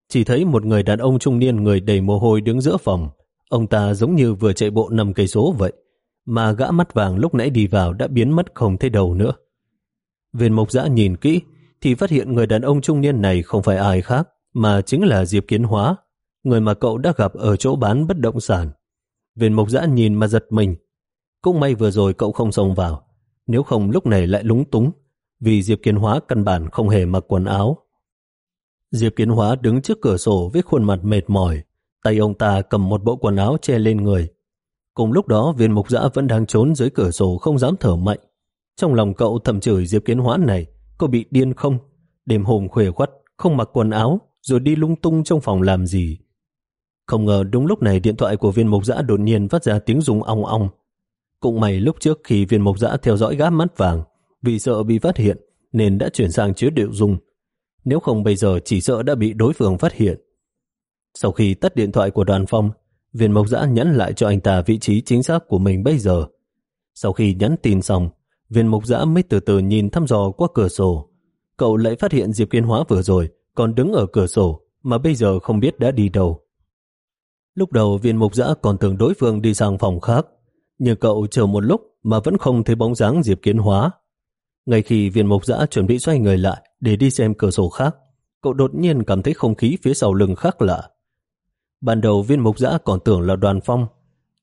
chỉ thấy một người đàn ông trung niên người đầy mồ hôi đứng giữa phòng. Ông ta giống như vừa chạy bộ 5 cây số vậy, mà gã mắt vàng lúc nãy đi vào đã biến mất không thấy đầu nữa. Viên mộc giã nhìn kỹ, thì phát hiện người đàn ông trung niên này không phải ai khác, mà chính là Diệp Kiến Hóa, người mà cậu đã gặp ở chỗ bán bất động sản. Viên mộc giã nhìn mà giật mình. Cũng may vừa rồi cậu không xông vào, nếu không lúc này lại lúng túng, vì Diệp Kiến Hóa căn bản không hề mặc quần áo. Diệp Kiến Hóa đứng trước cửa sổ với khuôn mặt mệt mỏi, tay ông ta cầm một bộ quần áo che lên người. Cùng lúc đó viên mục giã vẫn đang trốn dưới cửa sổ không dám thở mạnh. Trong lòng cậu thầm chửi Diệp Kiến Hóa này, có bị điên không? Đêm hôm khuya khuất, không mặc quần áo, rồi đi lung tung trong phòng làm gì? Không ngờ đúng lúc này điện thoại của viên mục giã đột nhiên phát ra tiếng rung ong ong. Cũng may lúc trước khi viên mục giã theo dõi gáp mắt vàng, vì sợ bị phát hiện, nên đã chuyển sang chứa điệu dung. Nếu không bây giờ chỉ sợ đã bị đối phương phát hiện. Sau khi tắt điện thoại của đoàn phong, viên mộc giã nhắn lại cho anh ta vị trí chính xác của mình bây giờ. Sau khi nhắn tin xong, viên mộc giã mới từ từ nhìn thăm dò qua cửa sổ. Cậu lại phát hiện Diệp Kiên Hóa vừa rồi còn đứng ở cửa sổ mà bây giờ không biết đã đi đâu. Lúc đầu viên mục giã còn tưởng đối phương đi sang phòng khác, nhưng cậu chờ một lúc mà vẫn không thấy bóng dáng Diệp Kiến Hóa. Ngay khi viên mục giã chuẩn bị xoay người lại để đi xem cửa sổ khác, cậu đột nhiên cảm thấy không khí phía sau lưng khác lạ. Ban đầu viên mục giã còn tưởng là đoàn phong,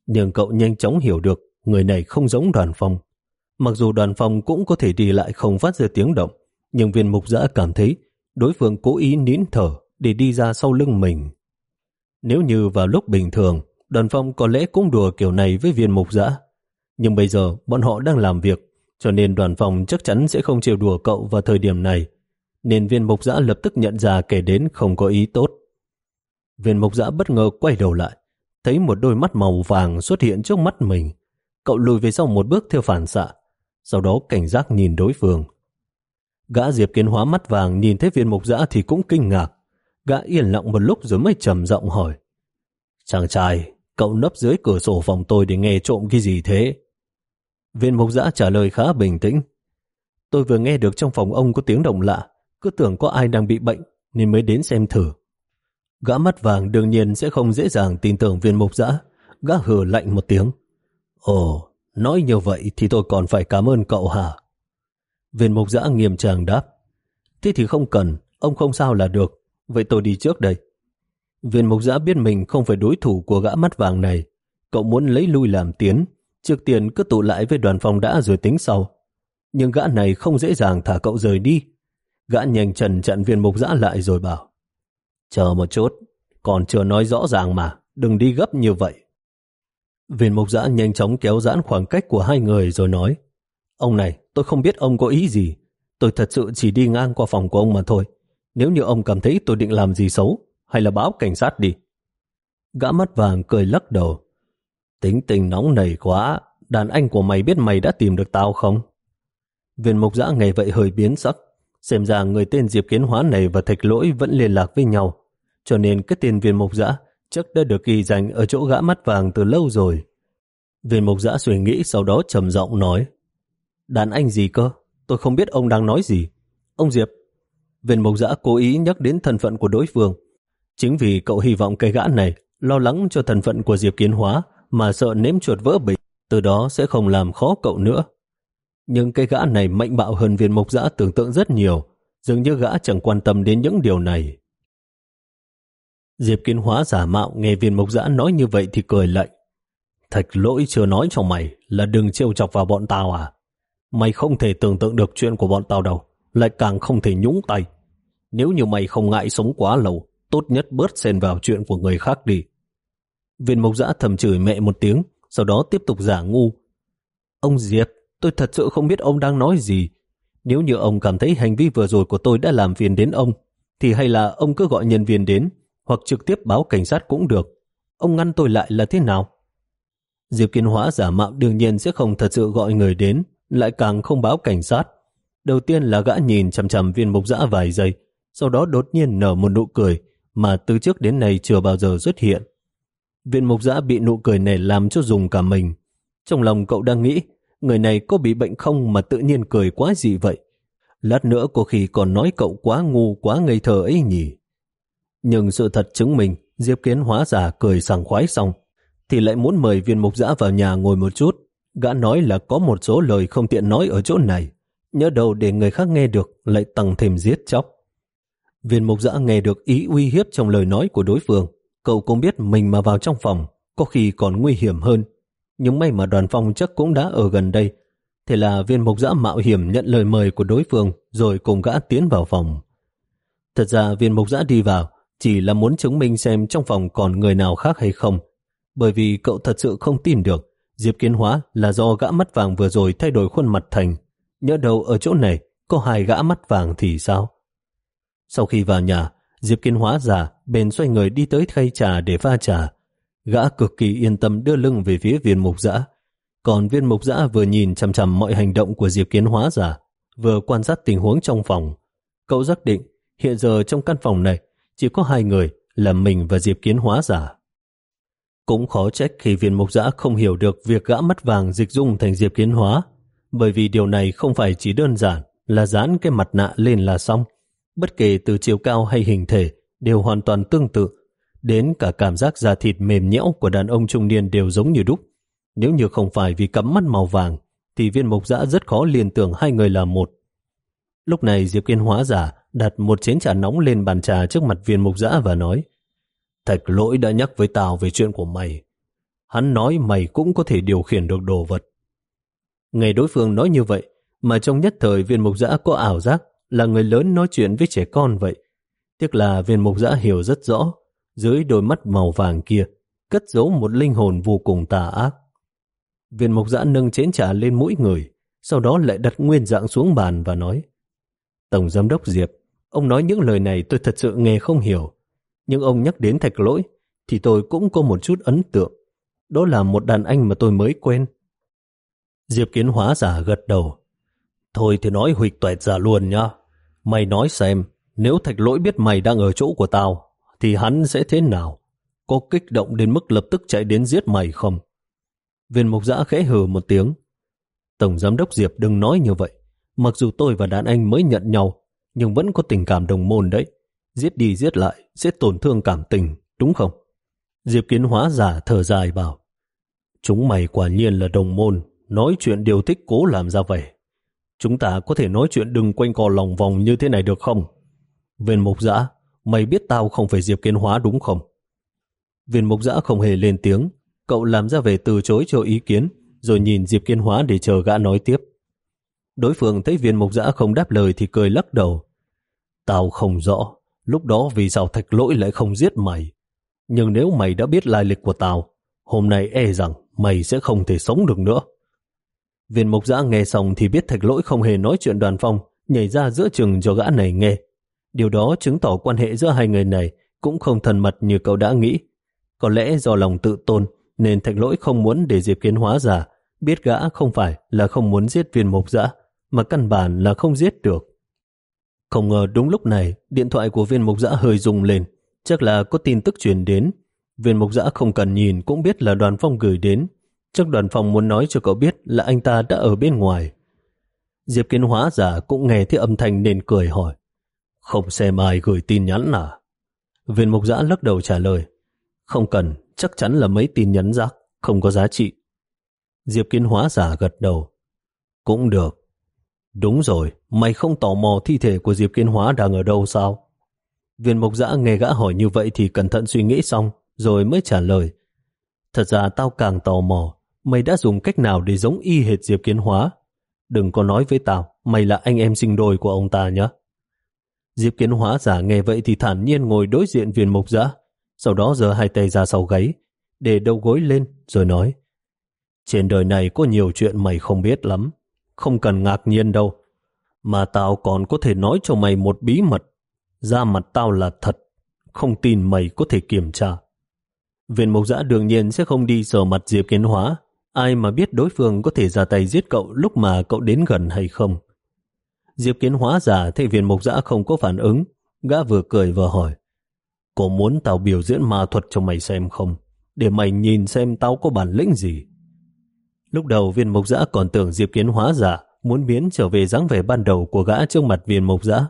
nhưng cậu nhanh chóng hiểu được người này không giống đoàn phong. Mặc dù đoàn phong cũng có thể đi lại không phát ra tiếng động, nhưng viên mục giã cảm thấy đối phương cố ý nín thở để đi ra sau lưng mình. Nếu như vào lúc bình thường, đoàn phong có lẽ cũng đùa kiểu này với viên mục giã. Nhưng bây giờ bọn họ đang làm việc, cho nên đoàn phòng chắc chắn sẽ không chịu đùa cậu vào thời điểm này. Nên viên mục giã lập tức nhận ra kẻ đến không có ý tốt. Viên mục giã bất ngờ quay đầu lại, thấy một đôi mắt màu vàng xuất hiện trước mắt mình. Cậu lùi về sau một bước theo phản xạ, sau đó cảnh giác nhìn đối phương. Gã Diệp Kiến Hóa mắt vàng nhìn thấy viên mục giã thì cũng kinh ngạc. Gã yên lặng một lúc rồi mới trầm giọng hỏi. Chàng trai, cậu nấp dưới cửa sổ phòng tôi để nghe trộm cái gì thế? Viên mục giã trả lời khá bình tĩnh. Tôi vừa nghe được trong phòng ông có tiếng động lạ, cứ tưởng có ai đang bị bệnh nên mới đến xem thử. Gã mắt vàng đương nhiên sẽ không dễ dàng tin tưởng viên mục giã. Gã hừ lạnh một tiếng. Ồ, nói như vậy thì tôi còn phải cảm ơn cậu hả? Viên mục giã nghiêm trang đáp. Thế thì không cần, ông không sao là được. Vậy tôi đi trước đây. Viên mục giã biết mình không phải đối thủ của gã mắt vàng này. Cậu muốn lấy lui làm tiến. Trước tiên cứ tụ lại với đoàn phòng đã rồi tính sau. Nhưng gã này không dễ dàng thả cậu rời đi. Gã nhanh trần chặn viên mục giã lại rồi bảo. Chờ một chút, còn chưa nói rõ ràng mà, đừng đi gấp như vậy. Viên mục giã nhanh chóng kéo giãn khoảng cách của hai người rồi nói. Ông này, tôi không biết ông có ý gì. Tôi thật sự chỉ đi ngang qua phòng của ông mà thôi. Nếu như ông cảm thấy tôi định làm gì xấu, hay là báo cảnh sát đi. Gã mắt vàng cười lắc đầu. Tính tình nóng nảy quá, đàn anh của mày biết mày đã tìm được tao không? Viên mục giã ngày vậy hơi biến sắc. Xem ra người tên Diệp Kiến Hóa này và Thạch Lỗi vẫn liên lạc với nhau. Cho nên cái tên viên mục dã chắc đã được ghi danh ở chỗ gã mắt vàng từ lâu rồi. Viên mục dã suy nghĩ sau đó trầm giọng nói Đàn anh gì cơ? Tôi không biết ông đang nói gì. Ông Diệp. Viên mục dã cố ý nhắc đến thân phận của đối phương. Chính vì cậu hy vọng cái gã này lo lắng cho thân phận của Diệp Kiến Hóa mà sợ nếm chuột vỡ bịch, từ đó sẽ không làm khó cậu nữa. Nhưng cái gã này mạnh bạo hơn viên mục dã tưởng tượng rất nhiều, dường như gã chẳng quan tâm đến những điều này. Diệp Kiến Hóa giả mạo nghe viên Mộc giã nói như vậy thì cười lạnh. Thạch lỗi chưa nói cho mày là đừng trêu chọc vào bọn tao à. Mày không thể tưởng tượng được chuyện của bọn tao đâu, lại càng không thể nhúng tay. Nếu như mày không ngại sống quá lâu, tốt nhất bớt xen vào chuyện của người khác đi. Viên mộc giã thầm chửi mẹ một tiếng, sau đó tiếp tục giả ngu. Ông Diệp, tôi thật sự không biết ông đang nói gì. Nếu như ông cảm thấy hành vi vừa rồi của tôi đã làm phiền đến ông, thì hay là ông cứ gọi nhân viên đến, hoặc trực tiếp báo cảnh sát cũng được. Ông ngăn tôi lại là thế nào? Diệp Kiến Hóa giả mạo đương nhiên sẽ không thật sự gọi người đến, lại càng không báo cảnh sát. Đầu tiên là gã nhìn chằm chằm viên mục Dã vài giây, sau đó đột nhiên nở một nụ cười mà từ trước đến nay chưa bao giờ xuất hiện. Viên mục Dã bị nụ cười này làm cho dùng cả mình. Trong lòng cậu đang nghĩ, người này có bị bệnh không mà tự nhiên cười quá gì vậy? Lát nữa có khi còn nói cậu quá ngu, quá ngây thơ ấy nhỉ? Nhưng sự thật chứng minh Diệp Kiến hóa giả cười sảng khoái xong, thì lại muốn mời viên mục giã vào nhà ngồi một chút. Gã nói là có một số lời không tiện nói ở chỗ này. Nhớ đầu để người khác nghe được lại tăng thêm giết chóc. Viên mục giã nghe được ý uy hiếp trong lời nói của đối phương. Cậu cũng biết mình mà vào trong phòng có khi còn nguy hiểm hơn. Nhưng may mà đoàn phong chắc cũng đã ở gần đây. Thế là viên mục giã mạo hiểm nhận lời mời của đối phương rồi cùng gã tiến vào phòng. Thật ra viên mục giã đi vào chỉ là muốn chứng minh xem trong phòng còn người nào khác hay không. Bởi vì cậu thật sự không tin được Diệp Kiến Hóa là do gã mắt vàng vừa rồi thay đổi khuôn mặt thành. Nhớ đầu ở chỗ này có hai gã mắt vàng thì sao? Sau khi vào nhà, Diệp Kiến Hóa già bền xoay người đi tới khay trà để pha trà. Gã cực kỳ yên tâm đưa lưng về phía viên mục Dã. Còn viên mục Dã vừa nhìn chằm chằm mọi hành động của Diệp Kiến Hóa già, vừa quan sát tình huống trong phòng. Cậu xác định hiện giờ trong căn phòng này chỉ có hai người là mình và Diệp Kiến Hóa giả. Cũng khó trách khi viên mục giã không hiểu được việc gã mắt vàng dịch dung thành Diệp Kiến Hóa, bởi vì điều này không phải chỉ đơn giản là dán cái mặt nạ lên là xong. Bất kể từ chiều cao hay hình thể đều hoàn toàn tương tự, đến cả cảm giác da thịt mềm nhẽo của đàn ông trung niên đều giống như đúc. Nếu như không phải vì cắm mắt màu vàng, thì viên mục giã rất khó liên tưởng hai người là một. Lúc này Diệp Kiến Hóa giả đặt một chén trà nóng lên bàn trà trước mặt viên mục dã và nói Thạch lỗi đã nhắc với tao về chuyện của mày. Hắn nói mày cũng có thể điều khiển được đồ vật. Ngày đối phương nói như vậy, mà trong nhất thời viên mục dã có ảo giác là người lớn nói chuyện với trẻ con vậy. Tiếc là viên mục dã hiểu rất rõ, dưới đôi mắt màu vàng kia, cất giấu một linh hồn vô cùng tà ác. Viên mục dã nâng chén trà lên mũi người, sau đó lại đặt nguyên dạng xuống bàn và nói Tổng giám đốc Diệp, ông nói những lời này tôi thật sự nghe không hiểu nhưng ông nhắc đến thạch lỗi thì tôi cũng có một chút ấn tượng. Đó là một đàn anh mà tôi mới quen. Diệp Kiến Hóa giả gật đầu. Thôi thì nói huyệt tuệt giả luôn nhá. Mày nói xem, nếu thạch lỗi biết mày đang ở chỗ của tao, thì hắn sẽ thế nào? Có kích động đến mức lập tức chạy đến giết mày không? Viên mục giã khẽ hừ một tiếng. Tổng giám đốc Diệp đừng nói như vậy. Mặc dù tôi và đàn anh mới nhận nhau, nhưng vẫn có tình cảm đồng môn đấy. Giết đi giết lại sẽ tổn thương cảm tình, đúng không? Diệp Kiến hóa giả thở dài bảo Chúng mày quả nhiên là đồng môn, nói chuyện điều thích cố làm ra vậy. Chúng ta có thể nói chuyện đừng quanh co lòng vòng như thế này được không? Viên mục giã, mày biết tao không phải Diệp Kiến hóa đúng không? Viên mục giã không hề lên tiếng, cậu làm ra về từ chối cho ý kiến, rồi nhìn Diệp Kiến hóa để chờ gã nói tiếp. Đối phương thấy viên mục giã không đáp lời thì cười lắc đầu. Tao không rõ, Lúc đó vì sao thạch lỗi lại không giết mày? Nhưng nếu mày đã biết lai lịch của tao, hôm nay e rằng mày sẽ không thể sống được nữa. Viên mục giã nghe xong thì biết thạch lỗi không hề nói chuyện đoàn phong, nhảy ra giữa chừng cho gã này nghe. Điều đó chứng tỏ quan hệ giữa hai người này cũng không thân mật như cậu đã nghĩ. Có lẽ do lòng tự tôn nên thạch lỗi không muốn để Diệp Kiến hóa giả, biết gã không phải là không muốn giết viên mục giã, mà căn bản là không giết được. Không ngờ đúng lúc này, điện thoại của viên mục giã hơi rung lên. Chắc là có tin tức truyền đến. Viên mục giã không cần nhìn cũng biết là đoàn phong gửi đến. Chắc đoàn phong muốn nói cho cậu biết là anh ta đã ở bên ngoài. Diệp kiến hóa giả cũng nghe thấy âm thanh nên cười hỏi. Không xem ai gửi tin nhắn à? Viên mục giã lắc đầu trả lời. Không cần, chắc chắn là mấy tin nhắn rác, không có giá trị. Diệp kiến hóa giả gật đầu. Cũng được, Đúng rồi, mày không tò mò thi thể của Diệp Kiến Hóa đang ở đâu sao? Viên mộc dã nghe gã hỏi như vậy thì cẩn thận suy nghĩ xong, rồi mới trả lời. Thật ra tao càng tò mò, mày đã dùng cách nào để giống y hệt Diệp Kiến Hóa? Đừng có nói với tao, mày là anh em sinh đôi của ông ta nhé. Diệp Kiến Hóa giả nghe vậy thì thản nhiên ngồi đối diện viên mộc dã, sau đó giơ hai tay ra sau gáy, để đầu gối lên, rồi nói Trên đời này có nhiều chuyện mày không biết lắm, không cần ngạc nhiên đâu. Mà tao còn có thể nói cho mày một bí mật. Da mặt tao là thật. Không tin mày có thể kiểm tra. Viên mộc giã đương nhiên sẽ không đi sờ mặt Diệp Kiến Hóa. Ai mà biết đối phương có thể ra tay giết cậu lúc mà cậu đến gần hay không. Diệp Kiến Hóa giả thấy viên mộc giã không có phản ứng. Gã vừa cười vừa hỏi. Có muốn tao biểu diễn ma thuật cho mày xem không? Để mày nhìn xem tao có bản lĩnh gì. Lúc đầu viên mộc giã còn tưởng Diệp Kiến hóa giả muốn biến trở về dáng vẻ ban đầu của gã trước mặt viên mộc giã.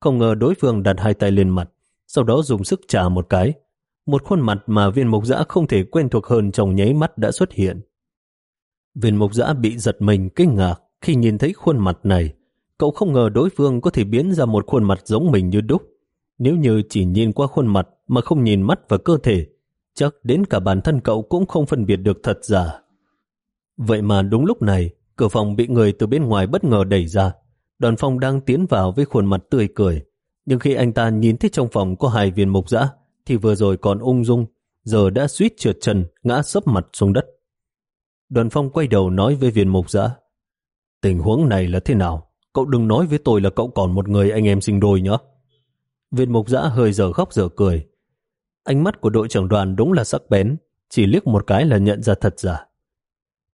Không ngờ đối phương đặt hai tay lên mặt, sau đó dùng sức trả một cái. Một khuôn mặt mà viên mục giã không thể quen thuộc hơn trong nháy mắt đã xuất hiện. Viên mục giã bị giật mình kinh ngạc khi nhìn thấy khuôn mặt này. Cậu không ngờ đối phương có thể biến ra một khuôn mặt giống mình như đúc. Nếu như chỉ nhìn qua khuôn mặt mà không nhìn mắt và cơ thể, chắc đến cả bản thân cậu cũng không phân biệt được thật giả. Vậy mà đúng lúc này, cửa phòng bị người từ bên ngoài bất ngờ đẩy ra. Đoàn phong đang tiến vào với khuôn mặt tươi cười. Nhưng khi anh ta nhìn thấy trong phòng có hai viên mộc dã, thì vừa rồi còn ung dung, giờ đã suýt trượt chân, ngã sấp mặt xuống đất. Đoàn phong quay đầu nói với viên mộc dã, tình huống này là thế nào? Cậu đừng nói với tôi là cậu còn một người anh em sinh đôi nhé. Viên mộc dã hơi giờ khóc giờ cười. Ánh mắt của đội trưởng đoàn đúng là sắc bén, chỉ liếc một cái là nhận ra thật giả.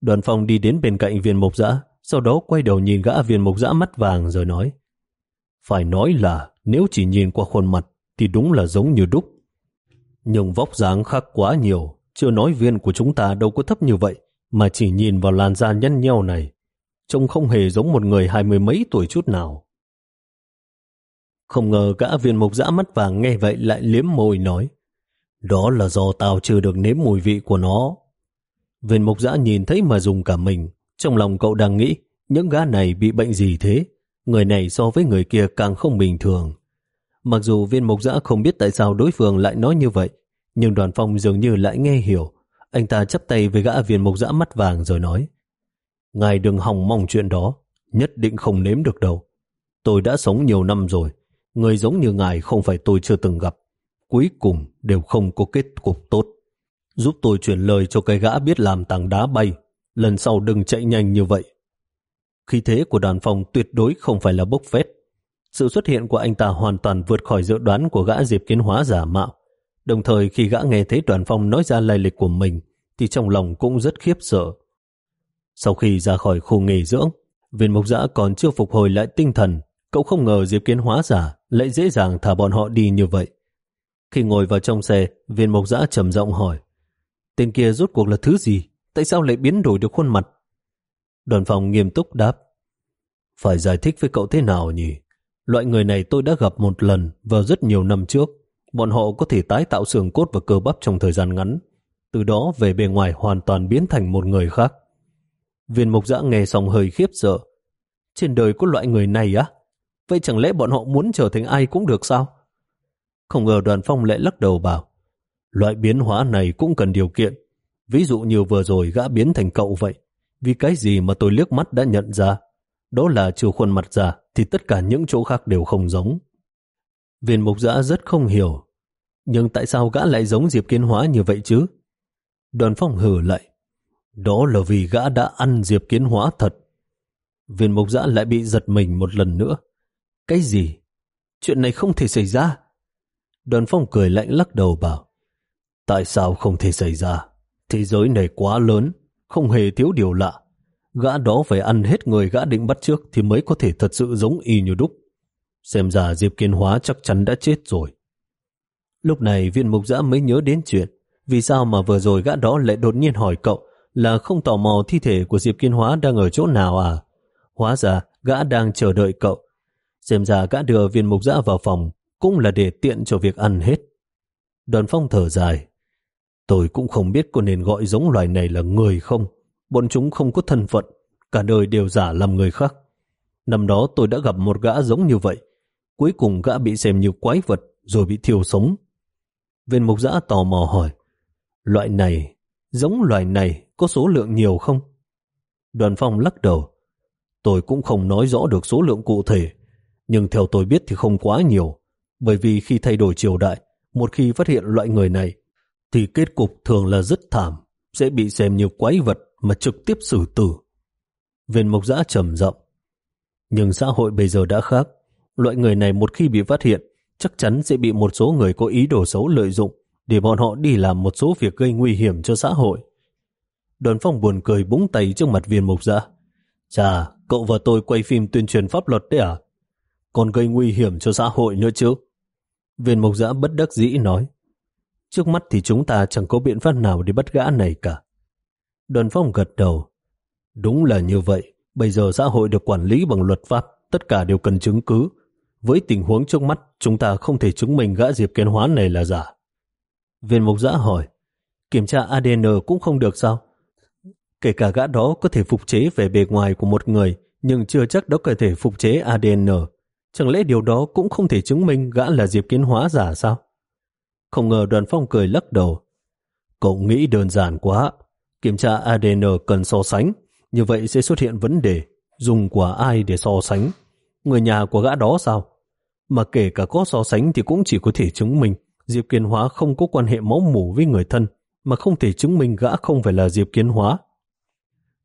Đoàn phong đi đến bên cạnh viên mục dã, sau đó quay đầu nhìn gã viên mục dã mắt vàng rồi nói Phải nói là nếu chỉ nhìn qua khuôn mặt thì đúng là giống như đúc. Nhưng vóc dáng khác quá nhiều, chưa nói viên của chúng ta đâu có thấp như vậy, mà chỉ nhìn vào làn da nhăn nheo này, trông không hề giống một người hai mươi mấy tuổi chút nào. Không ngờ gã viên mục dã mắt vàng nghe vậy lại liếm môi nói Đó là do tao chưa được nếm mùi vị của nó. Viên mục Giã nhìn thấy mà dùng cả mình, trong lòng cậu đang nghĩ những gã này bị bệnh gì thế? Người này so với người kia càng không bình thường. Mặc dù viên mục giã không biết tại sao đối phương lại nói như vậy, nhưng đoàn phong dường như lại nghe hiểu. Anh ta chấp tay với gã viên mục giã mắt vàng rồi nói Ngài đừng hòng mong chuyện đó, nhất định không nếm được đâu. Tôi đã sống nhiều năm rồi, người giống như ngài không phải tôi chưa từng gặp. Cuối cùng đều không có kết cục tốt. Giúp tôi chuyển lời cho cái gã biết làm tảng đá bay, lần sau đừng chạy nhanh như vậy. Khí thế của đoàn phong tuyệt đối không phải là bốc phét. Sự xuất hiện của anh ta hoàn toàn vượt khỏi dự đoán của gã diệp kiến hóa giả mạo. Đồng thời khi gã nghe thấy đoàn phong nói ra lai lịch của mình, thì trong lòng cũng rất khiếp sợ. Sau khi ra khỏi khu nghỉ dưỡng, viên mục giã còn chưa phục hồi lại tinh thần, cậu không ngờ diệp kiến hóa giả lại dễ dàng thả bọn họ đi như vậy. Khi ngồi vào trong xe, viên mục giã trầm giọng hỏi, tên kia rốt cuộc là thứ gì? Tại sao lại biến đổi được khuôn mặt? Đoàn phòng nghiêm túc đáp, phải giải thích với cậu thế nào nhỉ? Loại người này tôi đã gặp một lần vào rất nhiều năm trước. Bọn họ có thể tái tạo xương cốt và cơ bắp trong thời gian ngắn. Từ đó về bề ngoài hoàn toàn biến thành một người khác. Viên mục giã nghe xong hơi khiếp sợ. Trên đời có loại người này á? Vậy chẳng lẽ bọn họ muốn trở thành ai cũng được sao? Không ngờ đoàn phong lại lắc đầu bảo loại biến hóa này cũng cần điều kiện. Ví dụ như vừa rồi gã biến thành cậu vậy. Vì cái gì mà tôi liếc mắt đã nhận ra đó là trừ khuôn mặt ra thì tất cả những chỗ khác đều không giống. Viên mục giã rất không hiểu. Nhưng tại sao gã lại giống Diệp Kiến Hóa như vậy chứ? Đoàn phong hử lại. Đó là vì gã đã ăn Diệp Kiến Hóa thật. Viên mục giã lại bị giật mình một lần nữa. Cái gì? Chuyện này không thể xảy ra. Đoàn phong cười lạnh lắc đầu bảo. Tại sao không thể xảy ra? Thế giới này quá lớn, không hề thiếu điều lạ. Gã đó phải ăn hết người gã định bắt trước thì mới có thể thật sự giống y như đúc. Xem ra Diệp Kiên Hóa chắc chắn đã chết rồi. Lúc này viên mục giã mới nhớ đến chuyện vì sao mà vừa rồi gã đó lại đột nhiên hỏi cậu là không tò mò thi thể của Diệp Kiên Hóa đang ở chỗ nào à? Hóa ra gã đang chờ đợi cậu. Xem ra gã đưa viên mục giã vào phòng cũng là để tiện cho việc ăn hết. Đoàn phong thở dài. Tôi cũng không biết có nên gọi giống loài này là người không bọn chúng không có thân phận, cả đời đều giả làm người khác. Năm đó tôi đã gặp một gã giống như vậy, cuối cùng gã bị xem như quái vật rồi bị thiêu sống. Viên mục giã tò mò hỏi, loại này, giống loài này có số lượng nhiều không? Đoàn phong lắc đầu, tôi cũng không nói rõ được số lượng cụ thể, nhưng theo tôi biết thì không quá nhiều, bởi vì khi thay đổi triều đại, một khi phát hiện loại người này, thì kết cục thường là rất thảm, sẽ bị xem như quái vật mà trực tiếp xử tử. Viên mộc giã trầm rộng. Nhưng xã hội bây giờ đã khác. Loại người này một khi bị phát hiện, chắc chắn sẽ bị một số người có ý đồ xấu lợi dụng để bọn họ đi làm một số việc gây nguy hiểm cho xã hội. Đoàn phong buồn cười búng tay trước mặt viên mục giã. Chà, cậu và tôi quay phim tuyên truyền pháp luật đấy à? Còn gây nguy hiểm cho xã hội nữa chứ? Viên mục giã bất đắc dĩ nói. Trước mắt thì chúng ta chẳng có biện pháp nào để bắt gã này cả. Đoàn phong gật đầu. Đúng là như vậy. Bây giờ xã hội được quản lý bằng luật pháp, tất cả đều cần chứng cứ. với tình huống trước mắt, chúng ta không thể chứng minh gã Diệp Kiến Hóa này là giả. Viên mục giã hỏi, kiểm tra ADN cũng không được sao? Kể cả gã đó có thể phục chế về bề ngoài của một người, nhưng chưa chắc đó có thể phục chế ADN. Chẳng lẽ điều đó cũng không thể chứng minh gã là Diệp Kiến Hóa giả sao? Không ngờ đoàn phong cười lắc đầu. Cậu nghĩ đơn giản quá. Kiểm tra ADN cần so sánh, như vậy sẽ xuất hiện vấn đề. Dùng của ai để so sánh? Người nhà của gã đó sao? Mà kể cả có so sánh thì cũng chỉ có thể chứng minh Diệp Kiến Hóa không có quan hệ máu mủ với người thân, mà không thể chứng minh gã không phải là Diệp Kiến Hóa.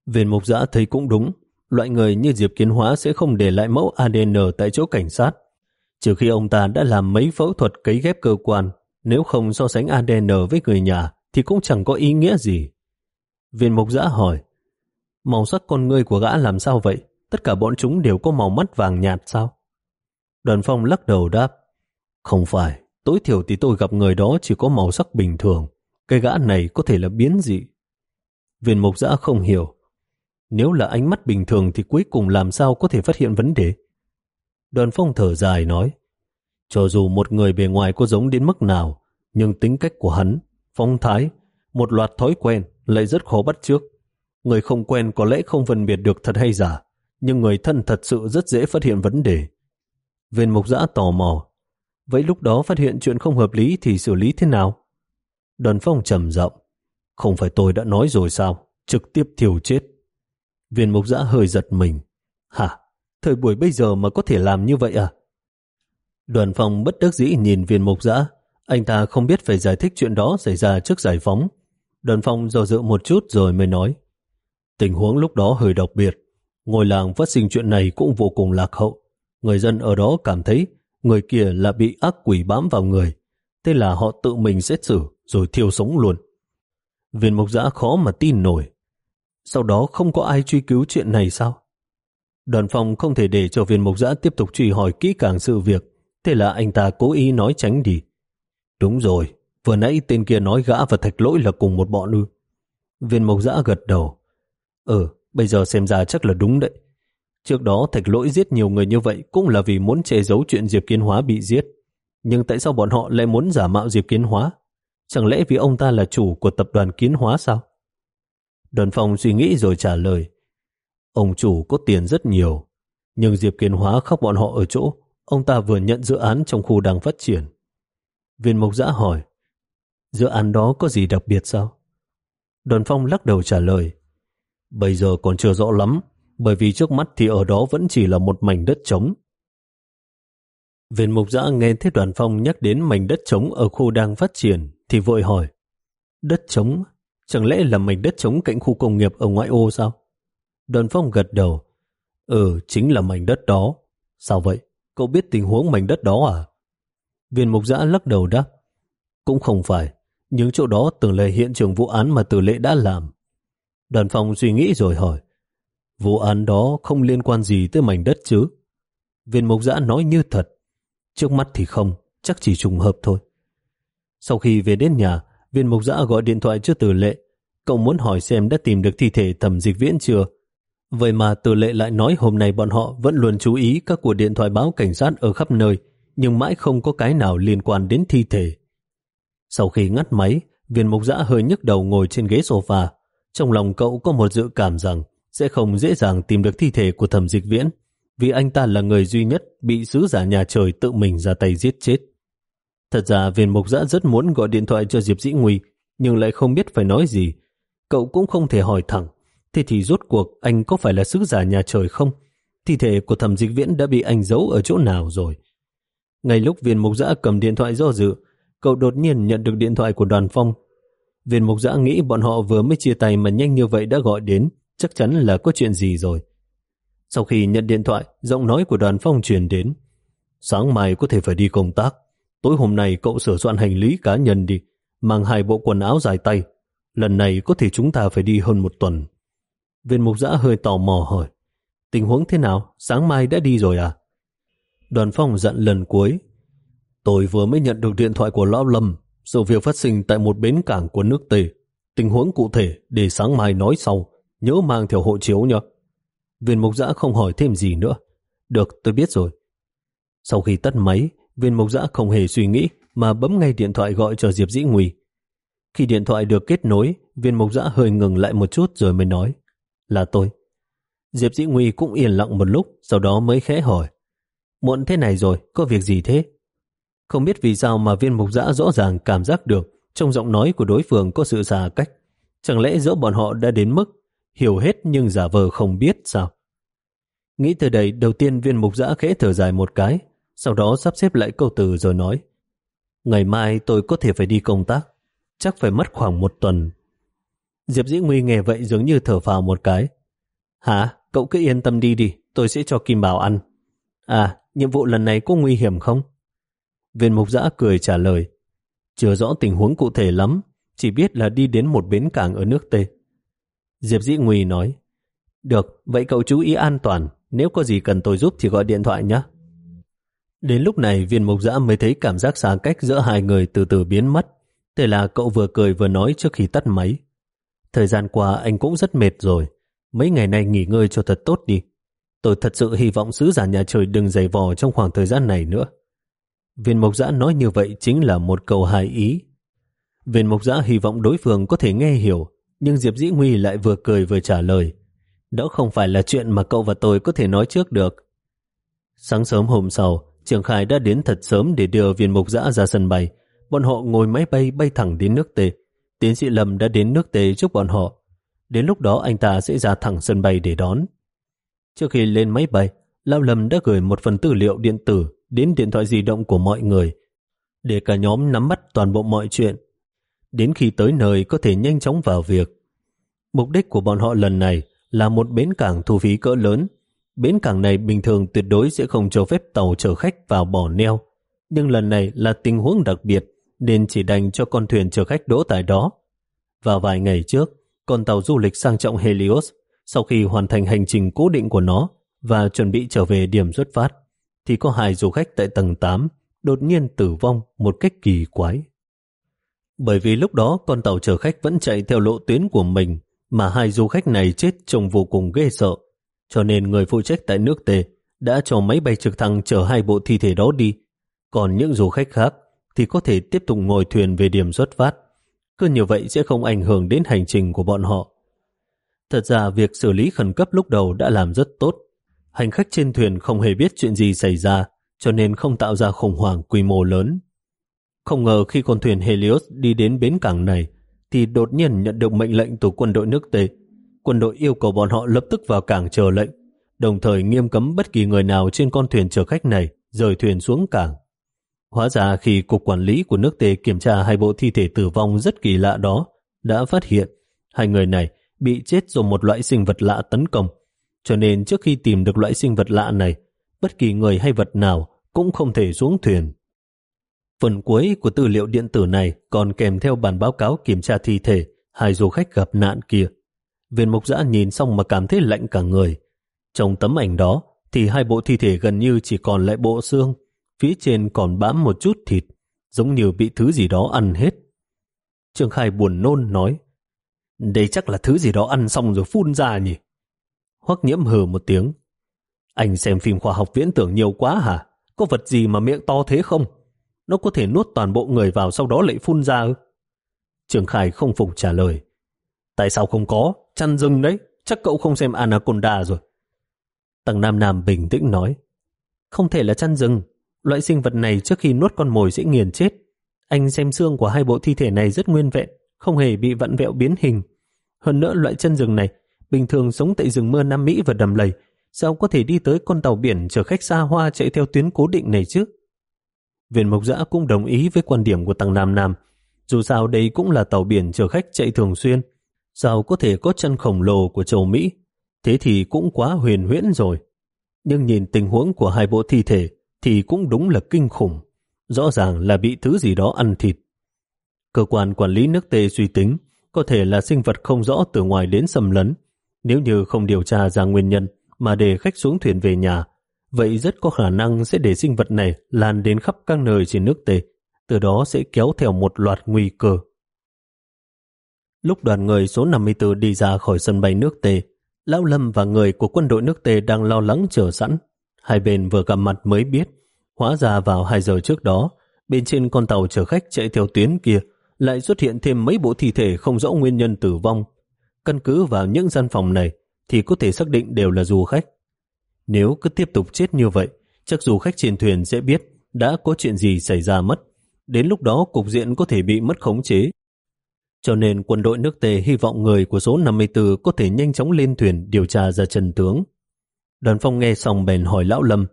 Viên mục giã thấy cũng đúng, loại người như Diệp Kiến Hóa sẽ không để lại mẫu ADN tại chỗ cảnh sát. Trừ khi ông ta đã làm mấy phẫu thuật cấy ghép cơ quan, nếu không so sánh ADN với người nhà thì cũng chẳng có ý nghĩa gì. Viên mục giã hỏi, màu sắc con người của gã làm sao vậy? Tất cả bọn chúng đều có màu mắt vàng nhạt sao? Đoàn phong lắc đầu đáp, không phải, tối thiểu thì tôi gặp người đó chỉ có màu sắc bình thường. cây gã này có thể là biến dị. Viên mục giã không hiểu, nếu là ánh mắt bình thường thì cuối cùng làm sao có thể phát hiện vấn đề? Đoàn phong thở dài nói, cho dù một người bề ngoài có giống đến mức nào, nhưng tính cách của hắn, phong thái, một loạt thói quen lại rất khó bắt trước. Người không quen có lẽ không phân biệt được thật hay giả, nhưng người thân thật sự rất dễ phát hiện vấn đề. Viên mục giã tò mò, vậy lúc đó phát hiện chuyện không hợp lý thì xử lý thế nào? Đoàn phong trầm rộng, không phải tôi đã nói rồi sao, trực tiếp thiểu chết. Viên mục giã hơi giật mình. Hả? Thời buổi bây giờ mà có thể làm như vậy à? Đoàn phòng bất đắc dĩ nhìn viên mục giã. Anh ta không biết phải giải thích chuyện đó xảy ra trước giải phóng. Đoàn phòng do dự một chút rồi mới nói. Tình huống lúc đó hơi đặc biệt. Ngôi làng phát sinh chuyện này cũng vô cùng lạc hậu. Người dân ở đó cảm thấy người kia là bị ác quỷ bám vào người. Thế là họ tự mình xét xử rồi thiêu sống luôn. Viên mục giã khó mà tin nổi. Sau đó không có ai truy cứu chuyện này sao? Đoàn phòng không thể để cho viên mục giã tiếp tục truy hỏi kỹ càng sự việc, thế là anh ta cố ý nói tránh đi. Đúng rồi, vừa nãy tên kia nói gã và thạch lỗi là cùng một bọn ư. Viên mộc giã gật đầu. Ừ, bây giờ xem ra chắc là đúng đấy. Trước đó thạch lỗi giết nhiều người như vậy cũng là vì muốn che giấu chuyện Diệp Kiến Hóa bị giết. Nhưng tại sao bọn họ lại muốn giả mạo Diệp Kiến Hóa? Chẳng lẽ vì ông ta là chủ của tập đoàn Kiến Hóa sao? Đoàn phòng suy nghĩ rồi trả lời. Ông chủ có tiền rất nhiều, nhưng Diệp Kiến Hóa khóc bọn họ ở chỗ, ông ta vừa nhận dự án trong khu đang phát triển. Viên mộc giã hỏi, dự án đó có gì đặc biệt sao? Đoàn phong lắc đầu trả lời, bây giờ còn chưa rõ lắm, bởi vì trước mắt thì ở đó vẫn chỉ là một mảnh đất trống. Viên mục giã nghe thấy đoàn phong nhắc đến mảnh đất trống ở khu đang phát triển thì vội hỏi, đất trống Chẳng lẽ là mảnh đất trống cạnh khu công nghiệp ở ngoại ô sao? Đoàn phong gật đầu. Ừ, chính là mảnh đất đó. Sao vậy? Cậu biết tình huống mảnh đất đó à? Viên mục giã lắc đầu đáp. Cũng không phải. Những chỗ đó từng là hiện trường vụ án mà tử lệ đã làm. Đoàn Phòng suy nghĩ rồi hỏi. Vụ án đó không liên quan gì tới mảnh đất chứ? Viên mục giã nói như thật. Trước mắt thì không, chắc chỉ trùng hợp thôi. Sau khi về đến nhà, viên mục giã gọi điện thoại cho tử lệ. Cậu muốn hỏi xem đã tìm được thi thể thẩm dịch viễn chưa? Vậy mà tử lệ lại nói hôm nay bọn họ vẫn luôn chú ý các cuộc điện thoại báo cảnh sát ở khắp nơi, nhưng mãi không có cái nào liên quan đến thi thể. Sau khi ngắt máy, viên mục giã hơi nhức đầu ngồi trên ghế sofa. Trong lòng cậu có một dự cảm rằng sẽ không dễ dàng tìm được thi thể của thẩm dịch viễn, vì anh ta là người duy nhất bị sứ giả nhà trời tự mình ra tay giết chết. Thật ra viên mục giã rất muốn gọi điện thoại cho Diệp Dĩ Nguy, nhưng lại không biết phải nói gì. Cậu cũng không thể hỏi thẳng, thế thì rốt cuộc anh có phải là sứ giả nhà trời không? Thi thể của thẩm dịch viễn đã bị anh giấu ở chỗ nào rồi? Ngay lúc viên mục giã cầm điện thoại do dự, cậu đột nhiên nhận được điện thoại của đoàn phong. Viên mục giã nghĩ bọn họ vừa mới chia tay mà nhanh như vậy đã gọi đến, chắc chắn là có chuyện gì rồi. Sau khi nhận điện thoại, giọng nói của đoàn phong truyền đến. Sáng mai có thể phải đi công tác. Tối hôm nay cậu sửa soạn hành lý cá nhân đi, mang hai bộ quần áo dài tay. Lần này có thể chúng ta phải đi hơn một tuần. Viên mục giã hơi tò mò hỏi, tình huống thế nào? Sáng mai đã đi rồi à? Đoàn phong dặn lần cuối, tôi vừa mới nhận được điện thoại của Lão Lâm, sự việc phát sinh tại một bến cảng của nước Tề. Tình huống cụ thể để sáng mai nói sau, nhớ mang theo hộ chiếu nhé. Viên mục giã không hỏi thêm gì nữa. Được, tôi biết rồi. Sau khi tắt máy, viên Mục giã không hề suy nghĩ mà bấm ngay điện thoại gọi cho Diệp Dĩ Nguy. Khi điện thoại được kết nối, viên Mục giã hơi ngừng lại một chút rồi mới nói, là tôi. Diệp Dĩ Nguy cũng yên lặng một lúc, sau đó mới khẽ hỏi, muộn thế này rồi, có việc gì thế? Không biết vì sao mà viên mục giã rõ ràng cảm giác được trong giọng nói của đối phương có sự xa cách. Chẳng lẽ giữa bọn họ đã đến mức hiểu hết nhưng giả vờ không biết sao? Nghĩ từ đây, đầu tiên viên mục giã khẽ thở dài một cái, sau đó sắp xếp lại câu từ rồi nói Ngày mai tôi có thể phải đi công tác, chắc phải mất khoảng một tuần. Diệp Dĩ Nguy nghe vậy dường như thở phào một cái. Hả? Cậu cứ yên tâm đi đi, tôi sẽ cho Kim Bảo ăn. À, nhiệm vụ lần này có nguy hiểm không? Viên mục giã cười trả lời. Chưa rõ tình huống cụ thể lắm, chỉ biết là đi đến một bến cảng ở nước Tây. Diệp Dĩ Nguy nói, Được, vậy cậu chú ý an toàn, nếu có gì cần tôi giúp thì gọi điện thoại nhé. Đến lúc này viên mục giã mới thấy cảm giác xa cách giữa hai người từ từ biến mất. Thế là cậu vừa cười vừa nói trước khi tắt máy. Thời gian qua anh cũng rất mệt rồi. Mấy ngày nay nghỉ ngơi cho thật tốt đi. Tôi thật sự hy vọng sứ giả nhà trời đừng giày vò trong khoảng thời gian này nữa. Viên mộc giã nói như vậy chính là một câu hài ý. Viên mộc giã hy vọng đối phương có thể nghe hiểu, nhưng Diệp Dĩ Nguy lại vừa cười vừa trả lời. Đó không phải là chuyện mà cậu và tôi có thể nói trước được. Sáng sớm hôm sau, Trường Khai đã đến thật sớm để đưa viên mộc giã ra sân bay. Bọn họ ngồi máy bay bay thẳng đến nước Tề. Tiến sĩ Lâm đã đến nước Tề giúp bọn họ. Đến lúc đó anh ta sẽ ra thẳng sân bay để đón. Trước khi lên máy bay, Lão Lâm đã gửi một phần tư liệu điện tử đến điện thoại di động của mọi người để cả nhóm nắm bắt toàn bộ mọi chuyện. Đến khi tới nơi có thể nhanh chóng vào việc. Mục đích của bọn họ lần này là một bến cảng thu phí cỡ lớn. Bến cảng này bình thường tuyệt đối sẽ không cho phép tàu chở khách vào bỏ neo. Nhưng lần này là tình huống đặc biệt nên chỉ đành cho con thuyền chở khách đỗ tại đó. Vào vài ngày trước, con tàu du lịch sang trọng Helios sau khi hoàn thành hành trình cố định của nó và chuẩn bị trở về điểm xuất phát, thì có hai du khách tại tầng 8 đột nhiên tử vong một cách kỳ quái. Bởi vì lúc đó con tàu chở khách vẫn chạy theo lộ tuyến của mình mà hai du khách này chết trông vô cùng ghê sợ. Cho nên người phụ trách tại nước Tề đã cho máy bay trực thăng chở hai bộ thi thể đó đi. Còn những du khách khác thì có thể tiếp tục ngồi thuyền về điểm xuất phát. Cứ như vậy sẽ không ảnh hưởng đến hành trình của bọn họ. Thật ra việc xử lý khẩn cấp lúc đầu đã làm rất tốt. Hành khách trên thuyền không hề biết chuyện gì xảy ra, cho nên không tạo ra khủng hoảng quy mô lớn. Không ngờ khi con thuyền Helios đi đến bến cảng này, thì đột nhiên nhận được mệnh lệnh từ quân đội nước Tề. Quân đội yêu cầu bọn họ lập tức vào cảng chờ lệnh, đồng thời nghiêm cấm bất kỳ người nào trên con thuyền chở khách này rời thuyền xuống cảng. Hóa ra khi Cục Quản lý của nước Tề kiểm tra hai bộ thi thể tử vong rất kỳ lạ đó, đã phát hiện hai người này bị chết do một loại sinh vật lạ tấn công. Cho nên trước khi tìm được loại sinh vật lạ này, bất kỳ người hay vật nào cũng không thể xuống thuyền. Phần cuối của tư liệu điện tử này còn kèm theo bản báo cáo kiểm tra thi thể hai du khách gặp nạn kia. Viên mục giã nhìn xong mà cảm thấy lạnh cả người. Trong tấm ảnh đó thì hai bộ thi thể gần như chỉ còn lại bộ xương, phía trên còn bám một chút thịt, giống như bị thứ gì đó ăn hết. Trương Khai buồn nôn nói, đây chắc là thứ gì đó ăn xong rồi phun ra nhỉ? Hoắc nhiễm hừ một tiếng. Anh xem phim khoa học viễn tưởng nhiều quá hả? Có vật gì mà miệng to thế không? Nó có thể nuốt toàn bộ người vào sau đó lại phun ra ư? Trường Khai không phục trả lời. Tại sao không có? Chăn rừng đấy. Chắc cậu không xem Anaconda rồi. Tầng Nam Nam bình tĩnh nói. Không thể là chăn rừng. Loại sinh vật này trước khi nuốt con mồi sẽ nghiền chết. Anh xem xương của hai bộ thi thể này rất nguyên vẹn không hề bị vặn vẹo biến hình. Hơn nữa loại chân rừng này, bình thường sống tại rừng mưa Nam Mỹ và đầm lầy, sao có thể đi tới con tàu biển chở khách xa hoa chạy theo tuyến cố định này chứ? Viên Mộc Giã cũng đồng ý với quan điểm của Tăng Nam Nam. Dù sao đây cũng là tàu biển chở khách chạy thường xuyên, sao có thể có chân khổng lồ của châu Mỹ, thế thì cũng quá huyền huyễn rồi. Nhưng nhìn tình huống của hai bộ thi thể thì cũng đúng là kinh khủng. Rõ ràng là bị thứ gì đó ăn thịt. Cơ quan quản lý nước Tê suy tính có thể là sinh vật không rõ từ ngoài đến xâm lấn. Nếu như không điều tra ra nguyên nhân mà để khách xuống thuyền về nhà, vậy rất có khả năng sẽ để sinh vật này lan đến khắp các nơi trên nước Tề, từ đó sẽ kéo theo một loạt nguy cơ. Lúc đoàn người số 54 đi ra khỏi sân bay nước Tề, Lão Lâm và người của quân đội nước Tề đang lo lắng chờ sẵn. Hai bên vừa gặp mặt mới biết, Hóa ra vào 2 giờ trước đó, bên trên con tàu chở khách chạy theo tuyến kia lại xuất hiện thêm mấy bộ thi thể không rõ nguyên nhân tử vong. Căn cứ vào những gian phòng này thì có thể xác định đều là du khách. Nếu cứ tiếp tục chết như vậy, chắc du khách trên thuyền sẽ biết đã có chuyện gì xảy ra mất. Đến lúc đó cục diện có thể bị mất khống chế. Cho nên quân đội nước Tề hy vọng người của số 54 có thể nhanh chóng lên thuyền điều tra ra trần tướng. Đoàn phong nghe xong bèn hỏi Lão Lâm.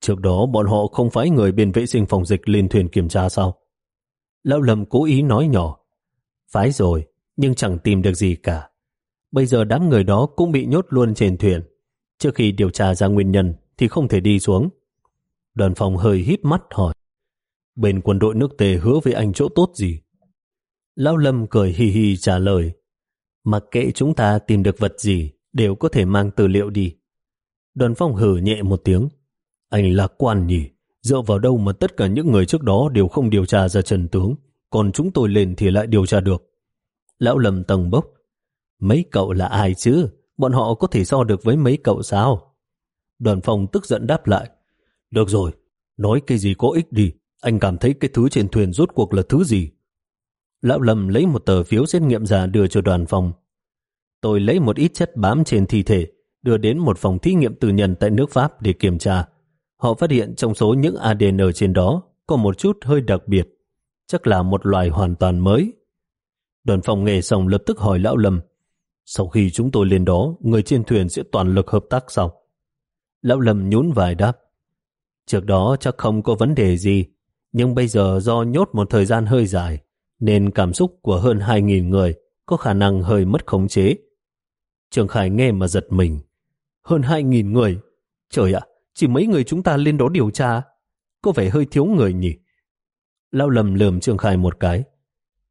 Trước đó bọn họ không phải người bên vệ sinh phòng dịch lên thuyền kiểm tra sao? Lão Lâm cố ý nói nhỏ. Phái rồi, nhưng chẳng tìm được gì cả. Bây giờ đám người đó cũng bị nhốt luôn trên thuyền. Trước khi điều tra ra nguyên nhân thì không thể đi xuống. Đoàn phòng hơi híp mắt hỏi. Bên quân đội nước tề hứa với anh chỗ tốt gì? Lão Lâm cười hì hì trả lời. Mặc kệ chúng ta tìm được vật gì, đều có thể mang tư liệu đi. Đoàn phong hử nhẹ một tiếng. Anh lạc quan nhỉ, dựa vào đâu mà tất cả những người trước đó đều không điều tra ra trần tướng, còn chúng tôi lên thì lại điều tra được. Lão lầm tầng bốc. Mấy cậu là ai chứ? Bọn họ có thể so được với mấy cậu sao? Đoàn phong tức giận đáp lại. Được rồi, nói cái gì có ích đi. Anh cảm thấy cái thứ trên thuyền rốt cuộc là thứ gì? Lão Lâm lấy một tờ phiếu xét nghiệm giả đưa cho đoàn phòng. Tôi lấy một ít chất bám trên thi thể, đưa đến một phòng thí nghiệm tư nhân tại nước Pháp để kiểm tra. Họ phát hiện trong số những ADN trên đó có một chút hơi đặc biệt, chắc là một loài hoàn toàn mới. Đoàn phòng nghề xong lập tức hỏi Lão Lâm, sau khi chúng tôi lên đó, người trên thuyền sẽ toàn lực hợp tác sao? Lão Lâm nhún vài đáp, trước đó chắc không có vấn đề gì, nhưng bây giờ do nhốt một thời gian hơi dài, nên cảm xúc của hơn 2.000 người có khả năng hơi mất khống chế. Trường Khải nghe mà giật mình. Hơn 2.000 người? Trời ạ, chỉ mấy người chúng ta lên đó điều tra. Có vẻ hơi thiếu người nhỉ? Lão lầm lườm Trường khai một cái.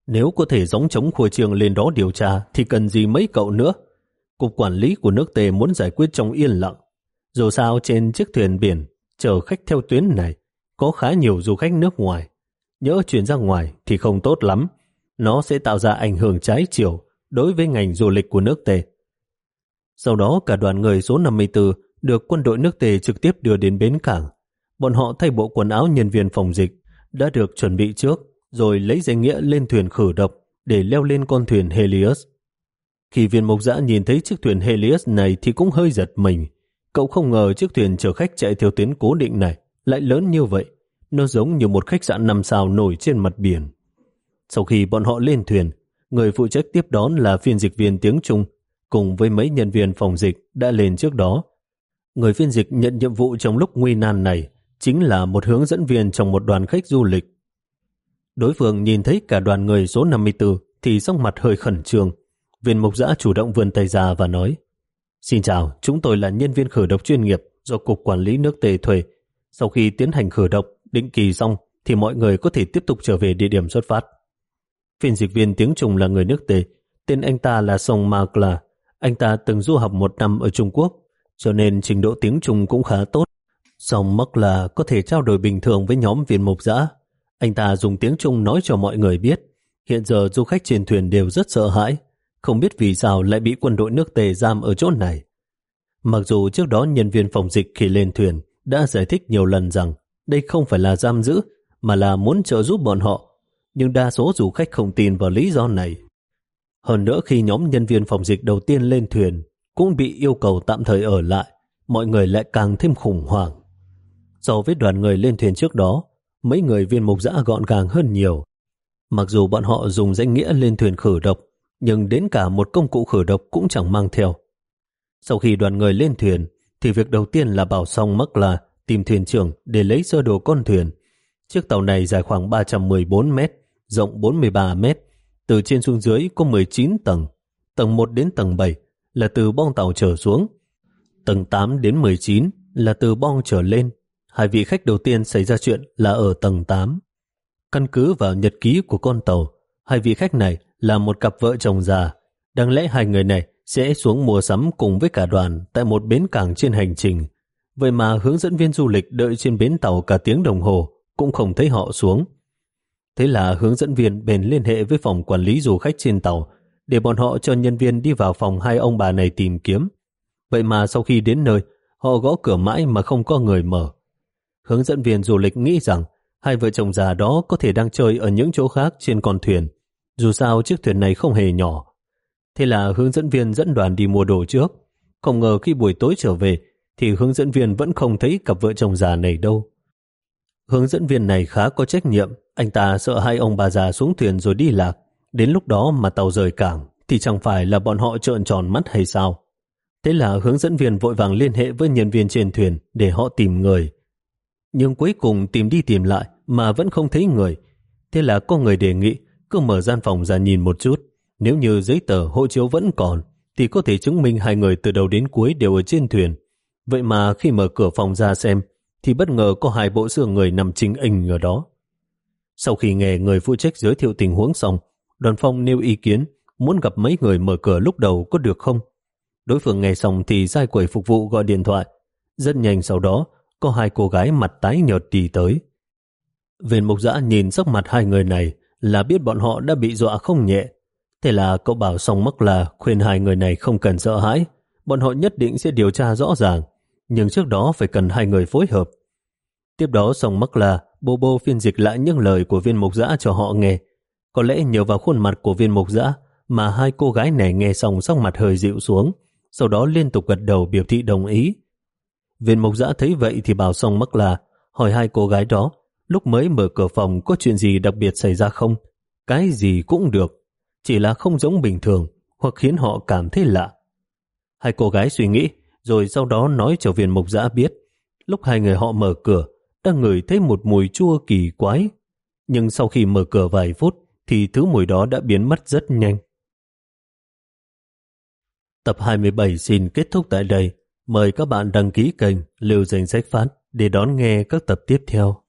Nếu có thể giống chống khua trường lên đó điều tra thì cần gì mấy cậu nữa? Cục quản lý của nước Tề muốn giải quyết trong yên lặng. Dù sao trên chiếc thuyền biển chở khách theo tuyến này có khá nhiều du khách nước ngoài. Nhớ chuyển ra ngoài thì không tốt lắm. Nó sẽ tạo ra ảnh hưởng trái chiều đối với ngành du lịch của nước Tề. Sau đó cả đoàn người số 54 được quân đội nước Tề trực tiếp đưa đến bến cảng. Bọn họ thay bộ quần áo nhân viên phòng dịch đã được chuẩn bị trước rồi lấy danh nghĩa lên thuyền khử độc để leo lên con thuyền Helios. Khi viên mộc dã nhìn thấy chiếc thuyền Helios này thì cũng hơi giật mình. Cậu không ngờ chiếc thuyền chở khách chạy theo tuyến cố định này lại lớn như vậy. Nó giống như một khách sạn năm sao nổi trên mặt biển. Sau khi bọn họ lên thuyền, người phụ trách tiếp đón là phiên dịch viên tiếng Trung cùng với mấy nhân viên phòng dịch đã lên trước đó. Người phiên dịch nhận nhiệm vụ trong lúc nguy nan này chính là một hướng dẫn viên trong một đoàn khách du lịch. Đối phương nhìn thấy cả đoàn người số 54 thì sắc mặt hơi khẩn trương. Viên mục giã chủ động vươn tay ra và nói Xin chào, chúng tôi là nhân viên khử độc chuyên nghiệp do Cục Quản lý nước Tề thuê. Sau khi tiến hành khử độc, định kỳ xong thì mọi người có thể tiếp tục trở về địa điểm xuất phát. Phiên dịch viên tiếng Trung là người nước Tề, tên anh ta là Song Magla. Anh ta từng du học một năm ở Trung Quốc, cho nên trình độ tiếng Trung cũng khá tốt. Song Magla có thể trao đổi bình thường với nhóm viên mục giã. Anh ta dùng tiếng Trung nói cho mọi người biết. Hiện giờ du khách trên thuyền đều rất sợ hãi, không biết vì sao lại bị quân đội nước Tề giam ở chỗ này. Mặc dù trước đó nhân viên phòng dịch khi lên thuyền đã giải thích nhiều lần rằng đây không phải là giam giữ, mà là muốn trợ giúp bọn họ. Nhưng đa số du khách không tin vào lý do này. Hơn nữa khi nhóm nhân viên phòng dịch đầu tiên lên thuyền cũng bị yêu cầu tạm thời ở lại, mọi người lại càng thêm khủng hoảng. So với đoàn người lên thuyền trước đó, mấy người viên mục giã gọn gàng hơn nhiều. Mặc dù bọn họ dùng danh nghĩa lên thuyền khử độc, nhưng đến cả một công cụ khử độc cũng chẳng mang theo. Sau khi đoàn người lên thuyền, thì việc đầu tiên là bảo xong mắc là tìm thuyền trưởng để lấy sơ đồ con thuyền. Chiếc tàu này dài khoảng 314 mét, rộng 43 mét, từ trên xuống dưới có 19 tầng. Tầng 1 đến tầng 7 là từ bong tàu trở xuống. Tầng 8 đến 19 là từ bong trở lên. Hai vị khách đầu tiên xảy ra chuyện là ở tầng 8. Căn cứ vào nhật ký của con tàu, hai vị khách này là một cặp vợ chồng già. Đáng lẽ hai người này sẽ xuống mua sắm cùng với cả đoàn tại một bến cảng trên hành trình. Vậy mà hướng dẫn viên du lịch đợi trên bến tàu cả tiếng đồng hồ cũng không thấy họ xuống. Thế là hướng dẫn viên bèn liên hệ với phòng quản lý du khách trên tàu để bọn họ cho nhân viên đi vào phòng hai ông bà này tìm kiếm. Vậy mà sau khi đến nơi, họ gõ cửa mãi mà không có người mở. hướng dẫn viên du lịch nghĩ rằng hai vợ chồng già đó có thể đang chơi ở những chỗ khác trên con thuyền. Dù sao chiếc thuyền này không hề nhỏ. Thế là hướng dẫn viên dẫn đoàn đi mua đồ trước. Không ngờ khi buổi tối trở về thì hướng dẫn viên vẫn không thấy cặp vợ chồng già này đâu. Hướng dẫn viên này khá có trách nhiệm, anh ta sợ hai ông bà già xuống thuyền rồi đi lạc. Đến lúc đó mà tàu rời cảng thì chẳng phải là bọn họ trợn tròn mắt hay sao. Thế là hướng dẫn viên vội vàng liên hệ với nhân viên trên thuyền để họ tìm người. Nhưng cuối cùng tìm đi tìm lại mà vẫn không thấy người. Thế là có người đề nghị cứ mở gian phòng ra nhìn một chút. Nếu như giấy tờ hộ chiếu vẫn còn thì có thể chứng minh hai người từ đầu đến cuối đều ở trên thuyền. Vậy mà khi mở cửa phòng ra xem thì bất ngờ có hai bộ xương người nằm chính hình ở đó. Sau khi nghe người phụ trách giới thiệu tình huống xong, đoàn phong nêu ý kiến muốn gặp mấy người mở cửa lúc đầu có được không? Đối phương nghe xong thì sai quầy phục vụ gọi điện thoại. Rất nhanh sau đó, có hai cô gái mặt tái nhợt đi tới. Viên mục giã nhìn sắc mặt hai người này là biết bọn họ đã bị dọa không nhẹ. Thế là cậu bảo xong mắc là khuyên hai người này không cần sợ hãi. Bọn họ nhất định sẽ điều tra rõ ràng. Nhưng trước đó phải cần hai người phối hợp. Tiếp đó xong mắc là Bô Bô phiên dịch lại những lời của viên mục giã cho họ nghe. Có lẽ nhờ vào khuôn mặt của viên mục giã mà hai cô gái này nghe xong sắc mặt hơi dịu xuống, sau đó liên tục gật đầu biểu thị đồng ý. Viên mục giã thấy vậy thì bảo xong mắc là hỏi hai cô gái đó lúc mới mở cửa phòng có chuyện gì đặc biệt xảy ra không? Cái gì cũng được, chỉ là không giống bình thường hoặc khiến họ cảm thấy lạ. Hai cô gái suy nghĩ rồi sau đó nói cho viên mục giã biết lúc hai người họ mở cửa đã ngửi thấy một mùi chua kỳ quái. Nhưng sau khi mở cửa vài phút, thì thứ mùi đó đã biến mất rất nhanh. Tập 27 xin kết thúc tại đây. Mời các bạn đăng ký kênh Lưu Danh Sách Phát để đón nghe các tập tiếp theo.